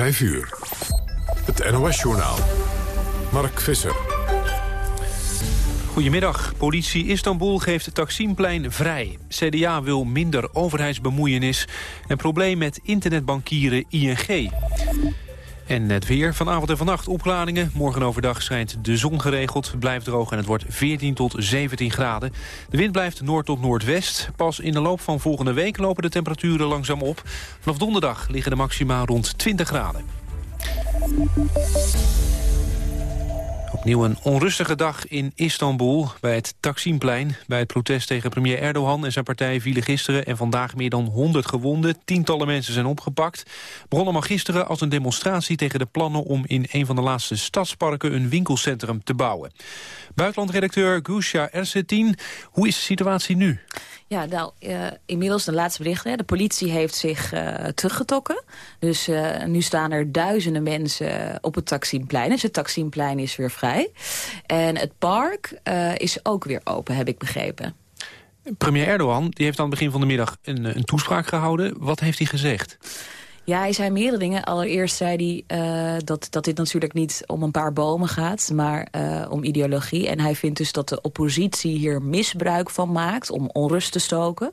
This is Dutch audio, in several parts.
5 uur. Het NOS-journaal. Mark Visser. Goedemiddag. Politie Istanbul geeft het Taksimplein vrij. CDA wil minder overheidsbemoeienis. En probleem met internetbankieren ING. En het weer. Vanavond en vannacht opklaringen. Morgen overdag schijnt de zon geregeld. Blijft droog en het wordt 14 tot 17 graden. De wind blijft noord tot noordwest. Pas in de loop van volgende week lopen de temperaturen langzaam op. Vanaf donderdag liggen de maxima rond 20 graden. Opnieuw een onrustige dag in Istanbul bij het Taksimplein. Bij het protest tegen premier Erdogan en zijn partij vielen gisteren en vandaag meer dan 100 gewonden. Tientallen mensen zijn opgepakt. Begon allemaal gisteren als een demonstratie tegen de plannen om in een van de laatste stadsparken een winkelcentrum te bouwen. Buitenlandredacteur Gusha Ersetin, hoe is de situatie nu? Ja, nou, uh, inmiddels de laatste berichten. De politie heeft zich uh, teruggetrokken. Dus uh, nu staan er duizenden mensen op het Taksimplein. Dus het Taksimplein is weer vrij. En het park is ook weer open, heb ik begrepen. Premier Erdogan die heeft aan het begin van de middag een, een toespraak gehouden. Wat heeft hij gezegd? Ja, hij zei meerdere dingen. Allereerst zei hij uh, dat, dat dit natuurlijk niet om een paar bomen gaat... maar uh, om ideologie. En hij vindt dus dat de oppositie hier misbruik van maakt... om onrust te stoken.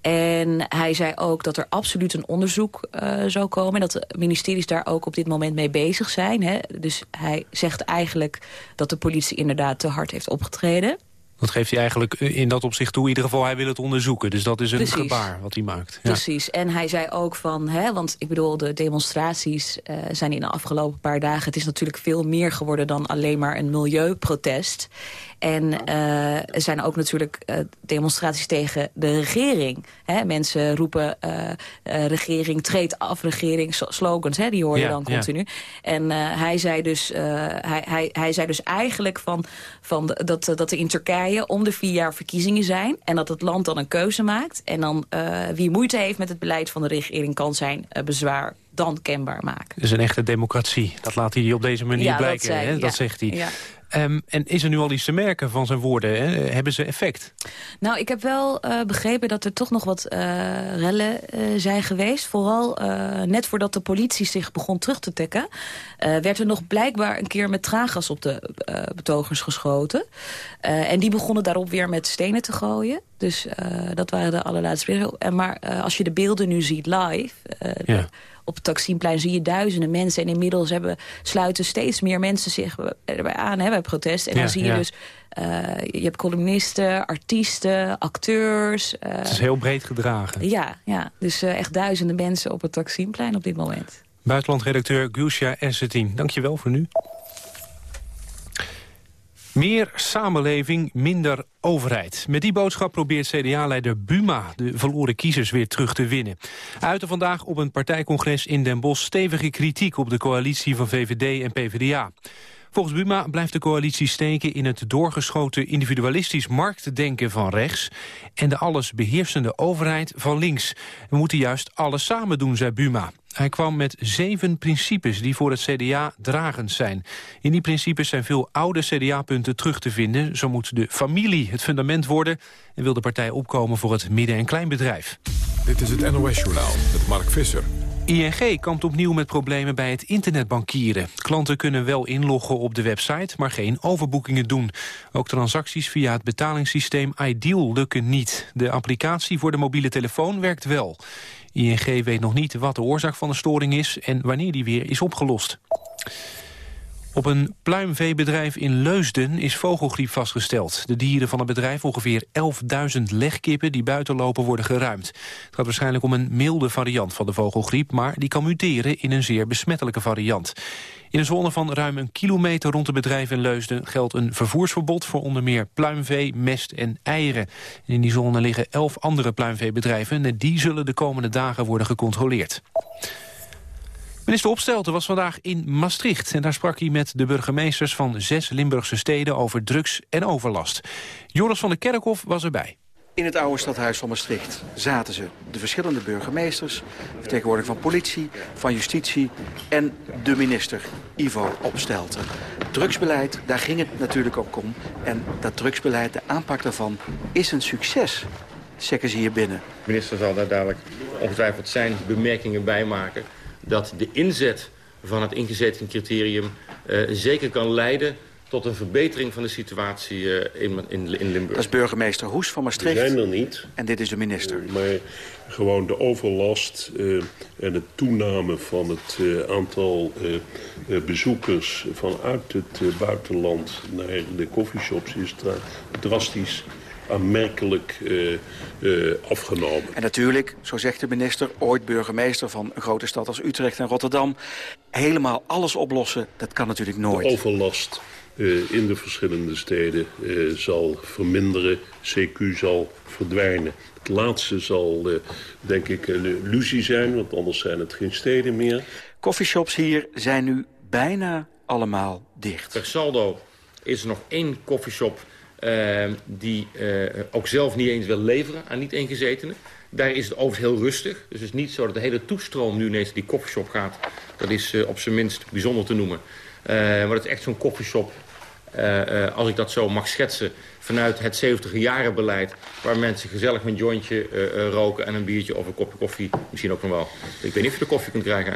En hij zei ook dat er absoluut een onderzoek uh, zou komen... en dat de ministeries daar ook op dit moment mee bezig zijn. Hè. Dus hij zegt eigenlijk dat de politie inderdaad te hard heeft opgetreden. Dat geeft hij eigenlijk in dat opzicht toe. In ieder geval, hij wil het onderzoeken. Dus dat is een gebaar wat hij maakt. Ja. Precies. En hij zei ook van... Hè, want ik bedoel, de demonstraties uh, zijn in de afgelopen paar dagen... het is natuurlijk veel meer geworden dan alleen maar een milieuprotest. En uh, er zijn ook natuurlijk uh, demonstraties tegen de regering. Hè? Mensen roepen uh, regering, treed af, regering, slogans. Hè? Die hoor je ja, dan continu. Ja. En hij, zei dus, hij, hij, hij zei dus eigenlijk van, van dat, dat er in Turkije om de vier jaar verkiezingen zijn. En dat het land dan een keuze maakt. En dan wie moeite heeft met het beleid van de regering kan zijn bezwaar dan kenbaar maken. Is een echte democratie. Dat laat hij op deze manier ja, blijken. Dat, zei, hè? dat zegt hij. Um, en is er nu al iets te merken van zijn woorden? Hè? Hebben ze effect? Nou, ik heb wel uh, begrepen dat er toch nog wat uh, rellen uh, zijn geweest. Vooral net voordat de politie zich begon terug te trekken... werd er nog blijkbaar een keer met traangas op de betogers geschoten. en die begonnen daarop weer met stenen te gooien. Dus dat waren de allerlaatste beelden. Maar als je de beelden nu ziet live... Ja op het Taksimplein zie je duizenden mensen. En inmiddels hebben, sluiten steeds meer mensen zich erbij aan hè, bij protest. En ja, dan zie je ja. dus, uh, je hebt columnisten, artiesten, acteurs. Uh, het is heel breed gedragen. Ja, ja. dus uh, echt duizenden mensen op het Taksimplein op dit moment. Buitenlandredacteur Essetin, dank je wel voor nu. Meer samenleving, minder overheid. Met die boodschap probeert CDA-leider Buma de verloren kiezers weer terug te winnen. Uitte vandaag op een partijcongres in Den Bosch stevige kritiek op de coalitie van VVD en PvdA. Volgens Buma blijft de coalitie steken in het doorgeschoten individualistisch marktdenken van rechts en de allesbeheersende overheid van links. We moeten juist alles samen doen, zei Buma. Hij kwam met zeven principes die voor het CDA dragend zijn. In die principes zijn veel oude CDA-punten terug te vinden. Zo moet de familie het fundament worden... en wil de partij opkomen voor het midden- en kleinbedrijf. Dit is het NOS-journaal met Mark Visser. ING kampt opnieuw met problemen bij het internetbankieren. Klanten kunnen wel inloggen op de website, maar geen overboekingen doen. Ook transacties via het betalingssysteem Ideal lukken niet. De applicatie voor de mobiele telefoon werkt wel. ING weet nog niet wat de oorzaak van de storing is en wanneer die weer is opgelost. Op een pluimveebedrijf in Leusden is vogelgriep vastgesteld. De dieren van het bedrijf, ongeveer 11.000 legkippen die buiten lopen, worden geruimd. Het gaat waarschijnlijk om een milde variant van de vogelgriep... maar die kan muteren in een zeer besmettelijke variant. In een zone van ruim een kilometer rond het bedrijf in Leusden... geldt een vervoersverbod voor onder meer pluimvee, mest en eieren. En in die zone liggen elf andere pluimveebedrijven... en die zullen de komende dagen worden gecontroleerd. Minister Opstelten was vandaag in Maastricht... en daar sprak hij met de burgemeesters van zes Limburgse steden... over drugs en overlast. Joris van der Kerkhof was erbij. In het oude stadhuis van Maastricht zaten ze, de verschillende burgemeesters... vertegenwoordiger van politie, van justitie en de minister Ivo Opstelten. Drugsbeleid, daar ging het natuurlijk ook om. En dat drugsbeleid, de aanpak daarvan, is een succes, zeggen ze hier binnen. De minister zal daar dadelijk ongetwijfeld zijn bemerkingen bij maken... dat de inzet van het ingezeten criterium zeker kan leiden tot een verbetering van de situatie in, in, in, Limburg. Dat is burgemeester Hoes van Maastricht. We zijn er niet. En dit is de minister. maar gewoon de overlast en het toename van het aantal bezoekers vanuit het buitenland naar de coffeeshops is drastisch aanmerkelijk uh, uh, afgenomen. En natuurlijk, zo zegt de minister, ooit burgemeester van een grote stad als Utrecht en Rotterdam. Helemaal alles oplossen, dat kan natuurlijk nooit. De overlast uh, in de verschillende steden zal verminderen, CQ zal verdwijnen. Het laatste zal, denk ik, een illusie zijn, want anders zijn het geen steden meer. Coffeeshops hier zijn nu bijna allemaal dicht. Per saldo is er nog één coffeeshop uh, die uh, ook zelf niet eens wil leveren aan niet-ingezetenen. Daar is het overigens heel rustig. Dus het is niet zo dat de hele toestroom nu ineens die koffieshop gaat. Dat is uh, op zijn minst bijzonder te noemen. maar het is echt zo'n koffieshop, als ik dat zo mag schetsen... vanuit het 70 beleid, waar mensen gezellig een jointje roken... en een biertje of een kopje koffie, misschien ook nog wel... ik weet niet of je de koffie kunt krijgen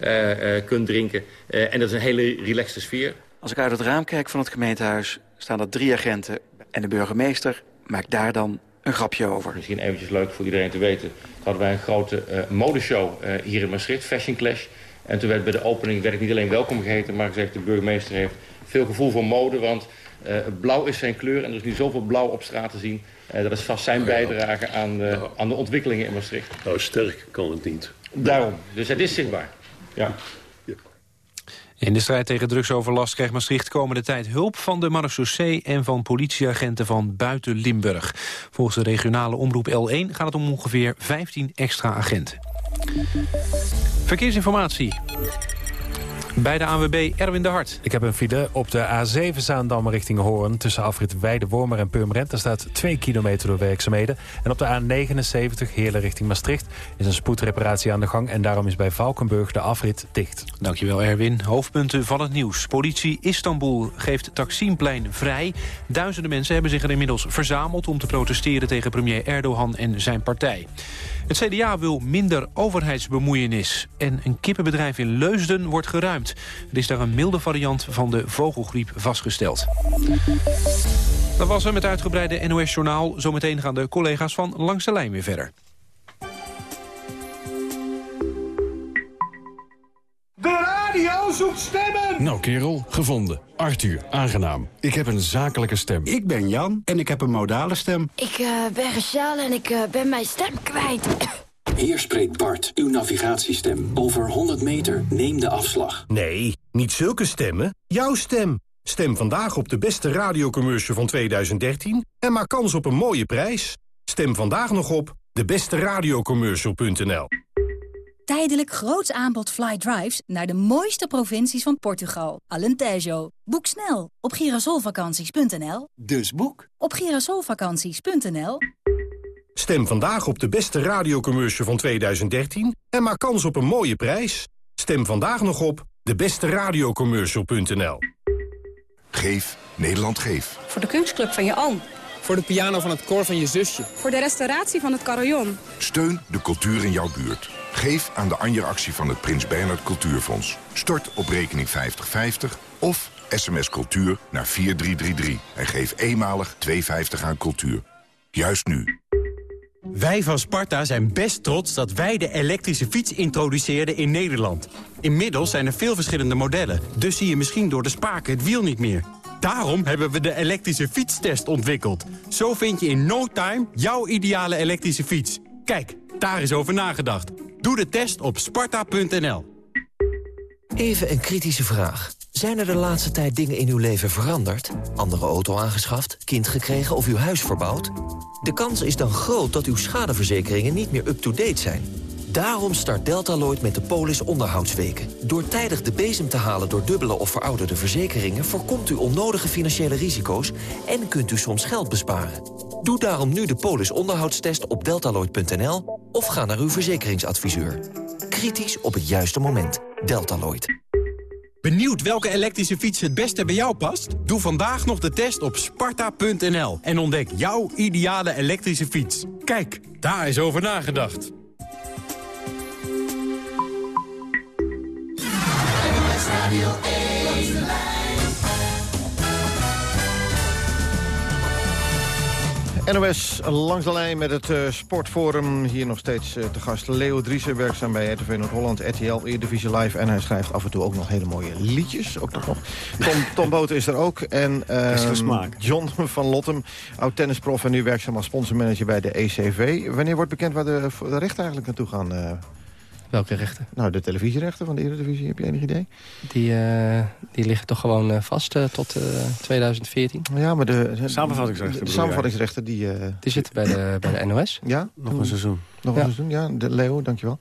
eigenlijk, kunt drinken. en dat is een hele relaxte sfeer. Als ik uit het raam kijk van het gemeentehuis staan er drie agenten. En de burgemeester maakt daar dan een grapje over. Misschien eventjes leuk voor iedereen te weten. Toen hadden wij een grote uh, modeshow uh, hier in Maastricht, Fashion Clash. En toen werd bij de opening werd ik niet alleen welkom geheten... maar gezegd de burgemeester heeft veel gevoel voor mode... want uh, blauw is zijn kleur en er is nu zoveel blauw op straat te zien. dat is vast zijn bijdrage aan, nou. aan de ontwikkelingen in Maastricht. Nou, sterk kan het niet. Daarom. Dus het is zichtbaar. Ja. In de strijd tegen drugsoverlast krijgt Maastricht komende tijd hulp van de marechaussee en van politieagenten van buiten Limburg. Volgens de regionale omroep L1 gaat het om ongeveer 15 extra agenten. Verkeersinformatie. Bij de ANWB Erwin de Hart. Ik heb een file op de A7 Zaandam richting Hoorn... tussen afrit Weidewormer en Purmerend. Daar staat 2 kilometer door werkzaamheden. En op de A79 Heerlen richting Maastricht... is een spoedreparatie aan de gang... en daarom is bij Valkenburg de afrit dicht. Dankjewel Erwin. Hoofdpunten van het nieuws. Politie Istanbul geeft Taksimplein vrij. Duizenden mensen hebben zich er inmiddels verzameld... om te protesteren tegen premier Erdogan en zijn partij. Het CDA wil minder overheidsbemoeienis. En een kippenbedrijf in Leusden wordt geruimd. Er is daar een milde variant van de vogelgriep vastgesteld. Dat was het met uitgebreide NOS-journaal. Zometeen gaan de collega's van Langs de Lijn weer verder. Radio zoekt stemmen! Nou kerel, gevonden. Arthur, aangenaam. Ik heb een zakelijke stem. Ik ben Jan en ik heb een modale stem. Ik uh, ben Rachel en ik uh, ben mijn stem kwijt. Hier spreekt Bart, uw navigatiestem. Over 100 meter, neem de afslag. Nee, niet zulke stemmen. Jouw stem. Stem vandaag op de beste radiocommercial van 2013 en maak kans op een mooie prijs. Stem vandaag nog op debesteradiocommercial.nl Tijdelijk groots aanbod fly drives naar de mooiste provincies van Portugal. Alentejo. Boek snel op girasolvakanties.nl. Dus boek op girasolvakanties.nl. Stem vandaag op de beste radiocommercial van 2013 en maak kans op een mooie prijs. Stem vandaag nog op debesteradiocommercial.nl. Geef Nederland Geef. Voor de kunstclub van je oom. Voor de piano van het koor van je zusje. Voor de restauratie van het carillon. Steun de cultuur in jouw buurt. Geef aan de Anja-actie van het Prins Bernhard Cultuurfonds. Stort op rekening 5050 of sms cultuur naar 4333. En geef eenmalig 2,50 aan cultuur. Juist nu. Wij van Sparta zijn best trots dat wij de elektrische fiets introduceerden in Nederland. Inmiddels zijn er veel verschillende modellen, dus zie je misschien door de spaken het wiel niet meer. Daarom hebben we de elektrische fietstest ontwikkeld. Zo vind je in no time jouw ideale elektrische fiets. Kijk, daar is over nagedacht. Doe de test op sparta.nl. Even een kritische vraag. Zijn er de laatste tijd dingen in uw leven veranderd? Andere auto aangeschaft, kind gekregen of uw huis verbouwd? De kans is dan groot dat uw schadeverzekeringen niet meer up-to-date zijn. Daarom start Deltaloid met de Polis onderhoudsweken. Door tijdig de bezem te halen door dubbele of verouderde verzekeringen... voorkomt u onnodige financiële risico's en kunt u soms geld besparen. Doe daarom nu de Polis onderhoudstest op deltaloid.nl... of ga naar uw verzekeringsadviseur. Kritisch op het juiste moment. Deltaloid. Benieuwd welke elektrische fiets het beste bij jou past? Doe vandaag nog de test op sparta.nl en ontdek jouw ideale elektrische fiets. Kijk, daar is over nagedacht. Radio 1. Langs de lijn. NOS langs de lijn met het uh, Sportforum. Hier nog steeds uh, te gast Leo Driessen, werkzaam bij RTV Noord-Holland, RTL, Eredivisie Live. En hij schrijft af en toe ook nog hele mooie liedjes. Ook nog. Tom, Tom Boten is er ook. En uh, John van Lottem, oud tennisprof en nu werkzaam als sponsormanager bij de ECV. Wanneer wordt bekend waar de, de rechten eigenlijk naartoe gaan? Welke rechten? Nou, de televisierechten van de Eredivisie, heb je enig idee? Die, uh, die liggen toch gewoon uh, vast uh, tot 2014. Ja, maar de, de samenvattingsrechten, de, samenvattingsrechten die... die zitten bij de, bij de NOS. Ja? Nog een seizoen. Nog ja. een seizoen, ja. De Leo, dankjewel.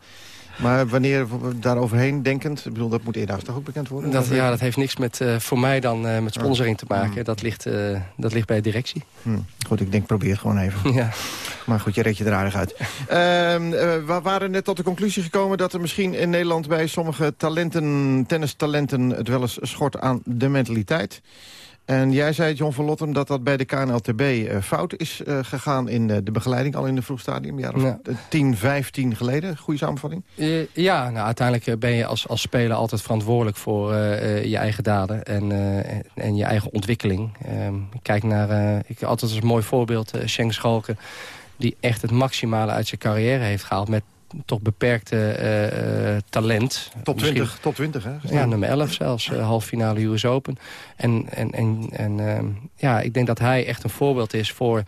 Maar wanneer daar overheen denkend, ik bedoel, dat moet eerder toch ook bekend worden? Dat, ja, dat heeft niks met, uh, voor mij dan uh, met sponsoring te maken. Mm. Dat, ligt, uh, dat ligt bij de directie. Mm. Goed, ik denk probeer het gewoon even. Ja. Maar goed, je reed je er aardig uit. we waren net tot de conclusie gekomen dat er misschien in Nederland bij sommige talenten, tennistalenten het wel eens schort aan de mentaliteit. En jij zei, John van Lottem, dat dat bij de KNLTB uh, fout is uh, gegaan in uh, de begeleiding, al in de vroeg stadium, jaar of ja. 10, 15 geleden. Goede samenvatting? ja, nou, uiteindelijk ben je als, als speler altijd verantwoordelijk voor je eigen daden en, en je eigen ontwikkeling. ik kijk naar, ik altijd als een mooi voorbeeld, Schenk Schalken, die echt het maximale uit zijn carrière heeft gehaald met toch beperkte uh, talent. Top 20, top 20 hè? Ja, nummer 11 zelfs, uh, halve finale US Open. En, en, en, en uh, ja, ik denk dat hij echt een voorbeeld is voor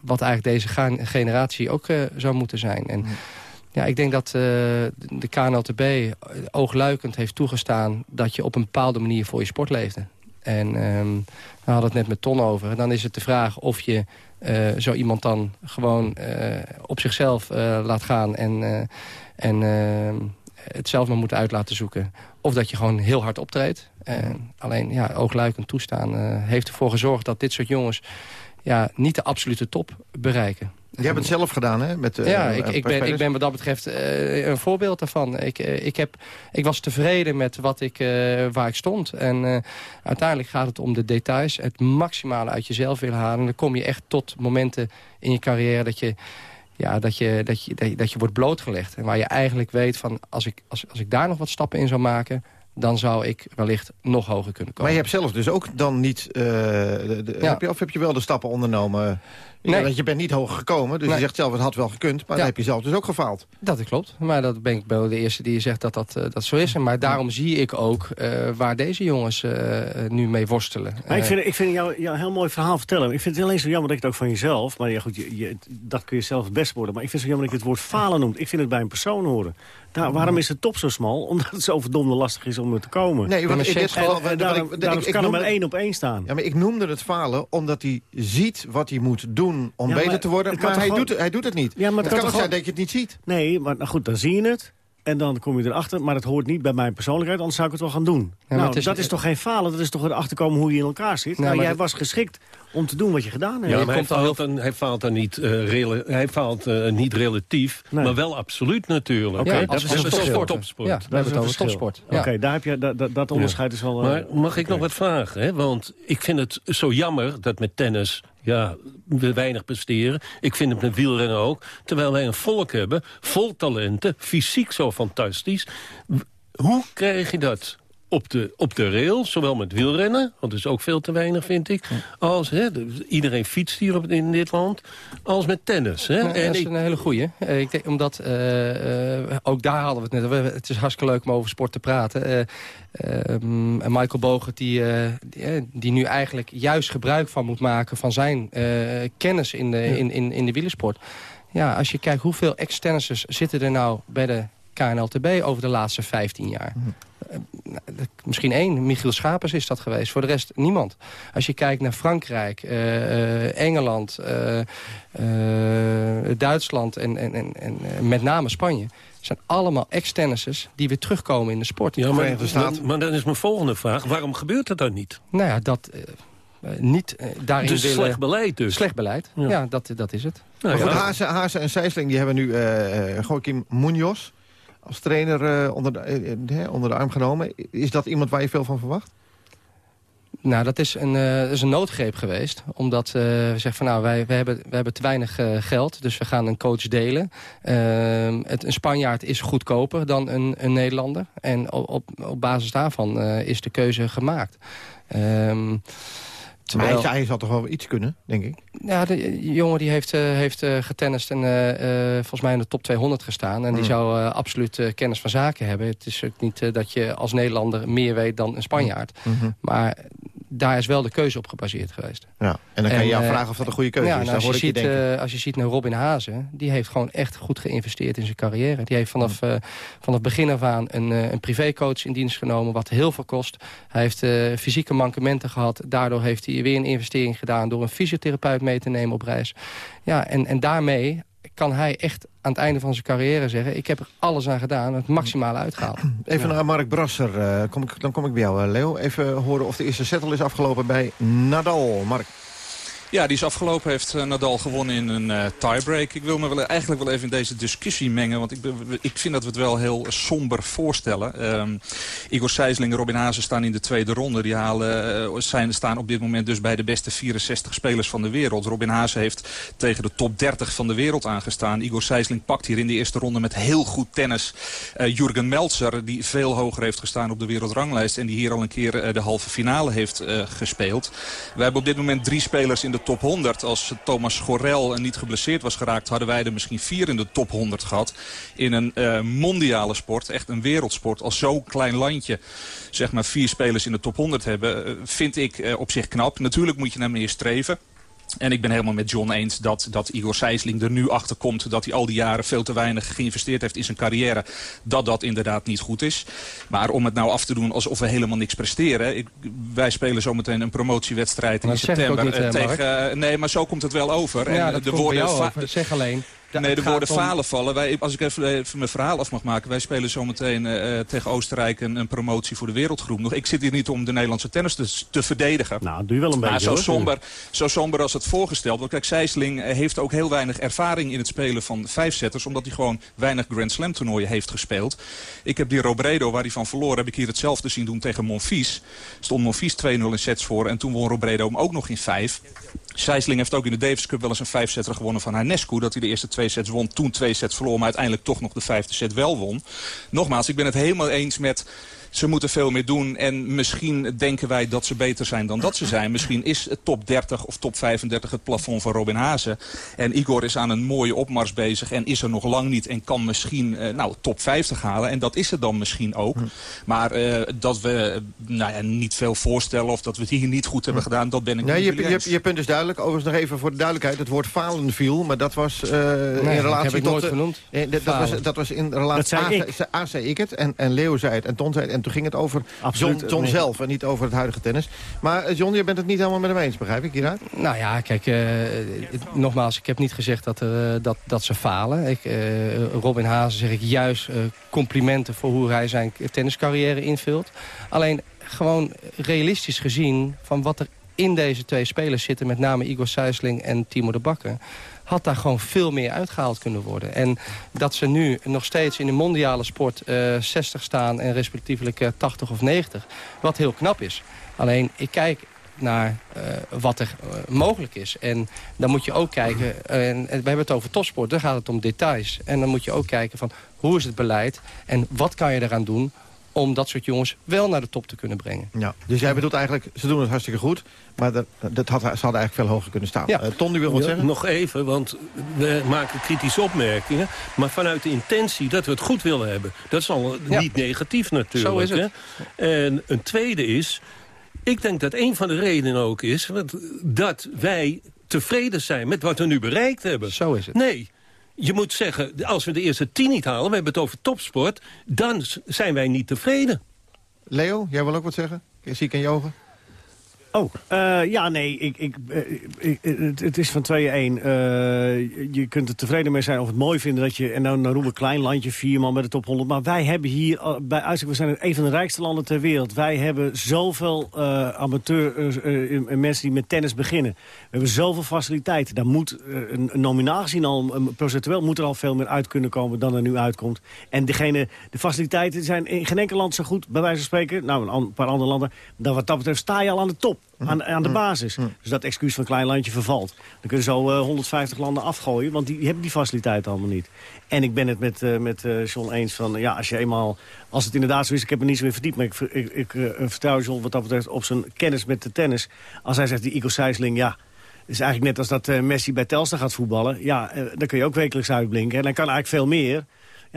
wat eigenlijk deze generatie ook zou moeten zijn. En ja, ik denk dat de KNLTB oogluikend heeft toegestaan dat je op een bepaalde manier voor je sport leefde. En um, we hadden het net met Ton over. En dan is het de vraag of je uh, zo iemand dan gewoon uh, op zichzelf uh, laat gaan... en, en het zelf maar moet uit laten zoeken. Of dat je gewoon heel hard optreedt. alleen ja, oogluikend toestaan heeft ervoor gezorgd... dat dit soort jongens ja, niet de absolute top bereiken. Jij hebt het zelf gedaan, hè? Met, uh, ja, ik, ik, ben, ik ben wat dat betreft uh, een voorbeeld daarvan. Ik, uh, ik, heb, ik was tevreden met wat ik, waar ik stond. En uiteindelijk gaat het om de details. Het maximale uit jezelf willen halen. En dan kom je echt tot momenten in je carrière dat je... Ja, dat je, dat, je, dat, je, dat je wordt blootgelegd. En waar je eigenlijk weet van... als ik, als, als ik daar nog wat stappen in zou maken dan zou ik wellicht nog hoger kunnen komen. Maar je hebt zelf dus ook dan niet... Uh, de, ja. heb je, of heb je wel de stappen ondernomen? Nee. Want je bent niet hoger gekomen, dus nee. je zegt zelf het had wel gekund... maar ja. dan heb je zelf dus ook gefaald. Dat klopt, maar dat ben ik wel de eerste die zegt dat dat, uh, dat zo is. Maar daarom zie ik ook uh, waar deze jongens nu mee worstelen. Maar ik vind, ik vind jou, jou een heel mooi verhaal vertellen. Ik vind het alleen zo jammer dat je het ook van jezelf... maar ja, goed, je, je, dat kun je zelf het best worden. Maar ik vind het zo jammer dat je het woord falen noemt. Ik vind het bij een persoon horen. Nou, waarom is de top zo smal? Omdat het zo verdomde lastig is om er te komen. Nee, want in dit geval... En, daarom, ik, daarom ik, kan er maar één op één staan. Ja, maar ik noemde het falen omdat hij ziet wat hij moet doen om ja, beter te worden. Maar hij, gewoon... doet, hij doet het niet. Ja, maar het, het kan ook zijn dat je het niet ziet. Nee, maar nou goed, dan zie je het. En dan kom je erachter, maar dat hoort niet bij mijn persoonlijkheid... anders zou ik het wel gaan doen. Ja, nou, is, dat is toch geen falen? Dat is toch erachter komen hoe je in elkaar zit? Nou, nou jij was geschikt om te doen wat je gedaan hebt. Ja, maar hij faalt, dan, hij faalt dan niet, uh, rela hij faalt, uh, niet relatief, nee. maar wel absoluut natuurlijk. Oké, okay, ja, dat is een sport. topsport. Ja, dat is een topsport. Oké, okay, daar heb je dat, onderscheid is wel... Uh, maar mag ik okay. nog wat vragen? Hè? Want ik vind het zo jammer dat met tennis ja, we weinig presteren. Ik vind het met wielrennen ook. Terwijl wij een volk hebben, vol talenten, fysiek zo fantastisch. Hoe krijg je dat op de, op de rail, zowel met wielrennen... want dat is ook veel te weinig, vind ik... als hè, iedereen fietst hier op, in dit land, als met tennis. Hè? Ja, en dat is een hele goeie. Uh, ik denk, omdat, uh, uh, ook daar hadden we het net... Het is hartstikke leuk om over sport te praten. Um, Michael Bogert, die, die, die, nu eigenlijk juist gebruik van moet maken... van zijn kennis in de, in, in, in de wielersport. Ja, als je kijkt hoeveel ex-tennissers zitten er nou bij de KNLTB over de laatste 15 jaar. Mm. Uh, misschien één, Michiel Schapers is dat geweest. Voor de rest niemand. Als je kijkt naar Frankrijk, uh, uh, Engeland, Duitsland en, en, en, en met name Spanje... zijn allemaal ex-tennissers die weer terugkomen in de sport. Ja, maar, maar, maar dan is mijn volgende vraag. Waarom gebeurt dat dan niet? Nou ja, dat... Uh, niet uh, daarin dus willen... slecht beleid dus? Slecht beleid, ja, ja dat, dat is het. Nou, maar goed, Hazen, Hazen en Sijsling die hebben nu uh, Joaquim Munoz als trainer onder, de, onder de arm genomen. Is dat iemand waar je veel van verwacht? Nou, dat is een, is een noodgreep geweest. Omdat we zeggen van nou, wij, wij, hebben, we hebben te weinig geld. Dus we gaan een coach delen. Ehm, het, een Spanjaard is goedkoper dan een, een Nederlander. En op, op, basis daarvan is de keuze gemaakt. Um, Terwijl... Maar hij, hij zal toch wel iets kunnen, denk ik? Ja, de jongen die heeft, uh, heeft uh, getennist en uh, volgens mij in de top 200 gestaan. En die mm. zou absoluut kennis van zaken hebben. Het is ook niet dat je als Nederlander meer weet dan een Spanjaard. Mm -hmm. Maar daar is wel de keuze op gebaseerd geweest. Ja, en dan kan je jou vragen of dat een goede keuze ja, is. Nou, als, je ziet, uh, als je ziet naar Robin Hazen, die heeft gewoon echt goed geïnvesteerd in zijn carrière. Die heeft vanaf, uh, vanaf begin af aan een, een privécoach in dienst genomen, wat heel veel kost. Hij heeft fysieke mankementen gehad. Daardoor heeft hij weer een investering gedaan door een fysiotherapeut mee te nemen op reis. Ja, en, en daarmee kan hij echt aan het einde van zijn carrière zeggen... ik heb er alles aan gedaan, het maximale uitgehaald. Even ja. naar Mark Brasser. Uh, kom ik, dan kom ik bij jou, uh, Leo. Even horen of de eerste set al is afgelopen bij Nadal. Mark. Ja, die is afgelopen. Heeft uh, Nadal gewonnen in een uh, tiebreak. Ik wil me wel, eigenlijk wel even in deze discussie mengen. Want ik, ik vind dat we het wel heel somber voorstellen. Um, Igor Sijsling en Robin Hazen staan in de tweede ronde. Die halen, uh, zijn, staan op dit moment dus bij de beste 64 spelers van de wereld. Robin Hazen heeft tegen de top 30 van de wereld aangestaan. Igor Sijsling pakt hier in de eerste ronde met heel goed tennis. Jurgen Meltzer, die veel hoger heeft gestaan op de wereldranglijst. En die hier al een keer de halve finale heeft gespeeld. We hebben op dit moment drie spelers in de top 100. Als Thomas Gorel niet geblesseerd was geraakt... hadden wij er misschien vier in de top 100 gehad. In een uh, mondiale sport, echt een wereldsport. Als zo'n klein landje zeg maar vier spelers in de top 100 hebben... Uh, vind ik uh, op zich knap. Natuurlijk moet je naar meer streven. En ik ben helemaal met John eens dat, dat Igor Sijsling er nu achter komt... dat hij al die jaren veel te weinig geïnvesteerd heeft in zijn carrière. Dat dat inderdaad niet goed is. Maar om het nou af te doen alsof we helemaal niks presteren... Ik, wij spelen zometeen een promotiewedstrijd in september. Niet, uh, tegen, uh, nee, maar zo komt het wel over. Ja, en dat de komt woorden over. Zeg alleen... Ja, nee, de woorden om... falen vallen. Wij, als ik even, even, mijn verhaal af mag maken. Wij spelen zometeen uh, tegen Oostenrijk een, een, promotie voor de wereldgroep. Nog, ik zit hier niet om de Nederlandse tennis te, te verdedigen. Nou, doe je wel een maar beetje. Zo hoor. somber, zo somber als het voorgesteld wordt. Kijk, Sijsling heeft ook heel weinig ervaring in het spelen van vijfzetters. Omdat hij gewoon weinig Grand Slam toernooien heeft gespeeld. Ik heb die Robredo, waar hij van verloor, heb ik hier hetzelfde zien doen tegen Monfils. Stond Monfils 2-0 in sets voor. En toen won Robredo hem ook nog in vijf. Sijsling heeft ook in de Davis Cup wel eens een vijfzetter gewonnen van Hanescu. Dat hij de eerste twee sets won, toen twee sets verloor, maar uiteindelijk toch nog de vijfde set wel won. Nogmaals, ik ben het helemaal eens met... Ze moeten veel meer doen en misschien denken wij dat ze beter zijn dan dat ze zijn. Misschien is het top 30 of top 35 het plafond van Robin Hazen. En Igor is aan een mooie opmars bezig en is er nog lang niet en kan misschien uh, nou, top 50 halen. En dat is het dan misschien ook. Maar uh, dat we nou ja, niet veel voorstellen of dat we het hier niet goed hebben gedaan, dat ben ik nee, niet je, je, je punt is duidelijk. Overigens nog even voor de duidelijkheid. Het woord falen viel, maar dat was uh, nee, in relatie heb ik tot... nooit genoemd. Dat, dat, was, dat was in relatie... Dat zei ik. A, zei ik het en, en Leo zei het en Ton zei het. En toen ging het over Absoluut, John, John nee. zelf en niet over het huidige tennis. Maar John, je bent het niet helemaal met hem eens, begrijp ik hieruit? Nou ja, kijk, uh, nogmaals, ik heb niet gezegd dat, uh, dat, dat ze falen. Ik, uh, Robin Hazen zeg ik juist complimenten voor hoe hij zijn tenniscarrière invult. Alleen gewoon realistisch gezien van wat er in deze twee spelers zitten... met name Igor Sijsling en Timo de Bakker had daar gewoon veel meer uitgehaald kunnen worden. En dat ze nu nog steeds in de mondiale sport uh, 60 staan... en respectievelijk uh, 80 of 90, wat heel knap is. Alleen, ik kijk naar uh, wat er mogelijk is. En dan moet je ook kijken, en, en we hebben het over topsport, dan gaat het om details. En dan moet je ook kijken van hoe is het beleid en wat kan je eraan doen om dat soort jongens wel naar de top te kunnen brengen. Ja, dus jij bedoelt eigenlijk, ze doen het hartstikke goed... maar dat, dat had, ze hadden eigenlijk veel hoger kunnen staan. Ja. Uh, Ton, die wil wat ja, zeggen? Nog even, want we maken kritische opmerkingen... maar vanuit de intentie dat we het goed willen hebben. Dat is al ja. niet negatief natuurlijk. Zo is het. Hè? En een tweede is... ik denk dat een van de redenen ook is... dat wij tevreden zijn met wat we nu bereikt hebben. Zo is het. Nee, je moet zeggen, als we de eerste tien niet halen... we hebben het over topsport, dan zijn wij niet tevreden. Leo, jij wil ook wat zeggen? Zie ik in je ogen? Oh, uh, ja, nee, ik, ik, ik, het, het, is van 2-1. Uh, je kunt er tevreden mee zijn of het mooi vinden dat je... en nou, nou roepen klein landje, vier man met de top 100. Maar wij hebben hier, bij uitstek, we zijn een van de rijkste landen ter wereld. Wij hebben zoveel amateur mensen die met tennis beginnen. We hebben zoveel faciliteiten. Daar moet een, nominatie al, procentueel moet er al veel meer uit kunnen komen dan er nu uitkomt. En degene, de faciliteiten zijn in geen enkel land zo goed, bij wijze van spreken. Nou, een paar andere landen. Dan wat dat betreft sta je al aan de top aan, aan de basis. Dus dat excuus van klein landje vervalt. Dan kunnen zo uh, 150 landen afgooien, want die, hebben die faciliteiten allemaal niet. En ik ben het met, uh, met uh, John eens van, ja, als je eenmaal... Als het inderdaad zo is, ik heb er niet zo in verdiept... maar ik, ik, ik vertrouw John wat dat betreft op zijn kennis met de tennis. Als hij zegt, die Igor Sijsling, ja... is eigenlijk net als dat Messi bij Telstar gaat voetballen. Ja, dan kun je ook wekelijks uitblinken. En dan kan eigenlijk veel meer...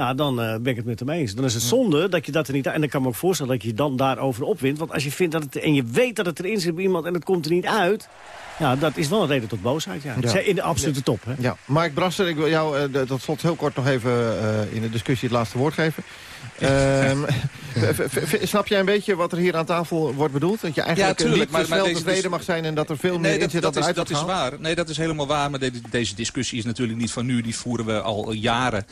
Ja, dan uh, ben ik het met hem eens. Dan is het zonde dat je dat er niet... En dan kan ik me ook voorstellen dat je dan daarover opwint. Want als je vindt dat het... En je weet dat het erin zit bij iemand en het komt er niet uit... Ja, dat is wel een reden tot boosheid. Ja. ja. In de absolute top. Hè? Ja. Mark Brasser, ik wil jou uh, tot slot heel kort nog even uh, in de discussie het laatste woord geven. um, snap jij een beetje wat er hier aan tafel wordt bedoeld? Dat je eigenlijk ja, tuurlijk, niet maar, tevreden mag zijn en dat er veel meer in zit dat, is, dat is waar. Nee, dat is helemaal waar. Maar de, deze discussie is natuurlijk niet van nu. Die voeren we al jaren.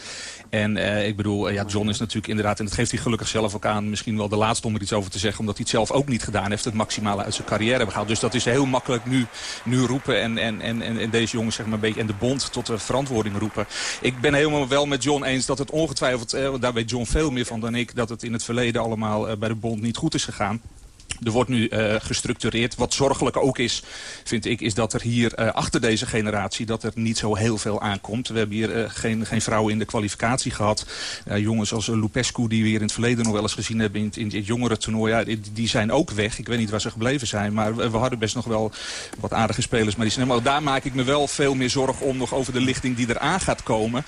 En uh, ik bedoel, ja, John is natuurlijk inderdaad... en dat geeft hij gelukkig zelf ook aan... misschien wel de laatste om er iets over te zeggen... omdat hij het zelf ook niet gedaan heeft... het maximale uit zijn carrière gehaald. Dus dat is heel makkelijk nu, nu roepen... En, en, en, en deze jongens zeg maar een beetje... en de bond tot de verantwoording roepen. Ik ben helemaal wel met John eens dat het ongetwijfeld... Eh, daar weet John veel meer van dan ik... dat het in het verleden allemaal uh, bij de bond niet goed is gegaan. Er wordt nu uh, gestructureerd. Wat zorgelijk ook is, vind ik, is dat er hier uh, achter deze generatie... dat er niet zo heel veel aankomt. We hebben hier uh, geen, geen vrouwen in de kwalificatie gehad. jongens als Lupescu, die we hier in het verleden nog wel eens gezien hebben... in, het, jongere toernooi, ja, die, zijn ook weg. Ik weet niet waar ze gebleven zijn. Maar we, hadden best nog wel wat aardige spelers. Maar, die zijn, maar daar maak ik me wel veel meer zorgen om... nog over de lichting die eraan gaat komen...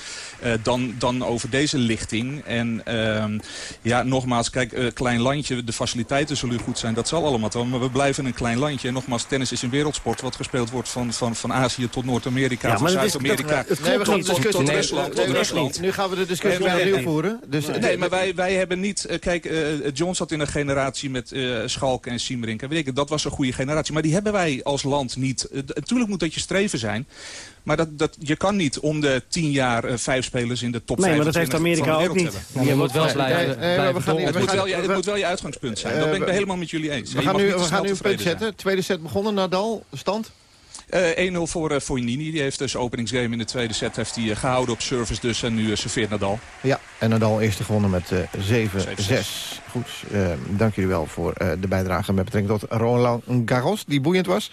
dan, dan over deze lichting. En ehm, ja, nogmaals, kijk, klein landje, de faciliteiten zullen goed zijn dat zal allemaal wel. Maar we blijven een klein landje. En nogmaals, tennis is een wereldsport wat gespeeld wordt van, van, van Azië tot Noord-Amerika, ja, van Zuid-Amerika. Nee, we gaan tot, tot, Rusland. Tot Rusland. Nu gaan we de discussie weer opnieuw voeren. Dus, nee, maar wij, wij hebben niet... Uh, kijk, uh, John zat in een generatie met uh, Schalk en Siemerink. En weet ik, dat was een goede generatie. Maar die hebben wij als land niet. Natuurlijk moet dat je streven zijn. Maar dat, dat, je kan niet om de tien jaar uh, vijf spelers in de top Nee, maar dat heeft Amerika ook niet. Ja, je moet wel blijven, het, moet wel, het moet wel je uitgangspunt zijn. Dat ben ik helemaal met jullie eens. We gaan nu, we gaan nu een punt zetten. Tweede set begonnen. Nadal, stand? Uh, 1-0 voor, uh, voor Nini. Die heeft dus openingsgame in de tweede set heeft hij, uh, gehouden op service dus. En nu uh, serveert Nadal. Ja, en Nadal eerste gewonnen met 7-6. Goed, dank jullie wel voor de bijdrage met betrekking tot Roland Garros. Die boeiend was.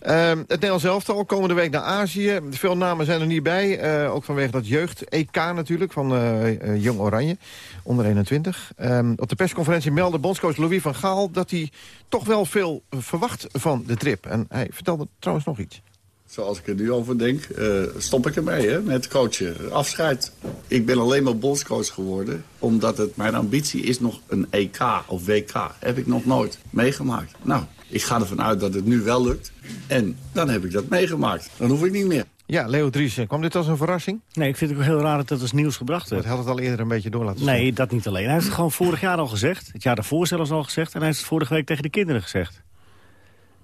het Nederlands elftal komende week naar Azië. Veel namen zijn er niet bij. ook vanwege dat jeugd-EK natuurlijk van Jong Oranje. Onder 21. op de persconferentie meldde bondscoach Louis van Gaal... dat hij toch wel veel verwacht van de trip. En hij vertelde trouwens nog iets. Zoals ik er nu over denk, uh, stop ik ermee hè, met coachen. Afscheid. Ik ben alleen maar bondscoach geworden... omdat het mijn ambitie is nog een EK of WK. Heb ik nog nooit meegemaakt. Nou, ik ga ervan uit dat het nu wel lukt. En dan heb ik dat meegemaakt. Dan hoef ik niet meer. Ja, Leo Dries, kwam dit als een verrassing? Nee, ik vind het ook heel raar dat het als nieuws gebracht werd. Hij had het al eerder een beetje door laten Nee, dat niet alleen. Hij heeft het gewoon vorig jaar al gezegd. Het jaar daarvoor zelfs al gezegd. En hij heeft het vorige week tegen de kinderen gezegd.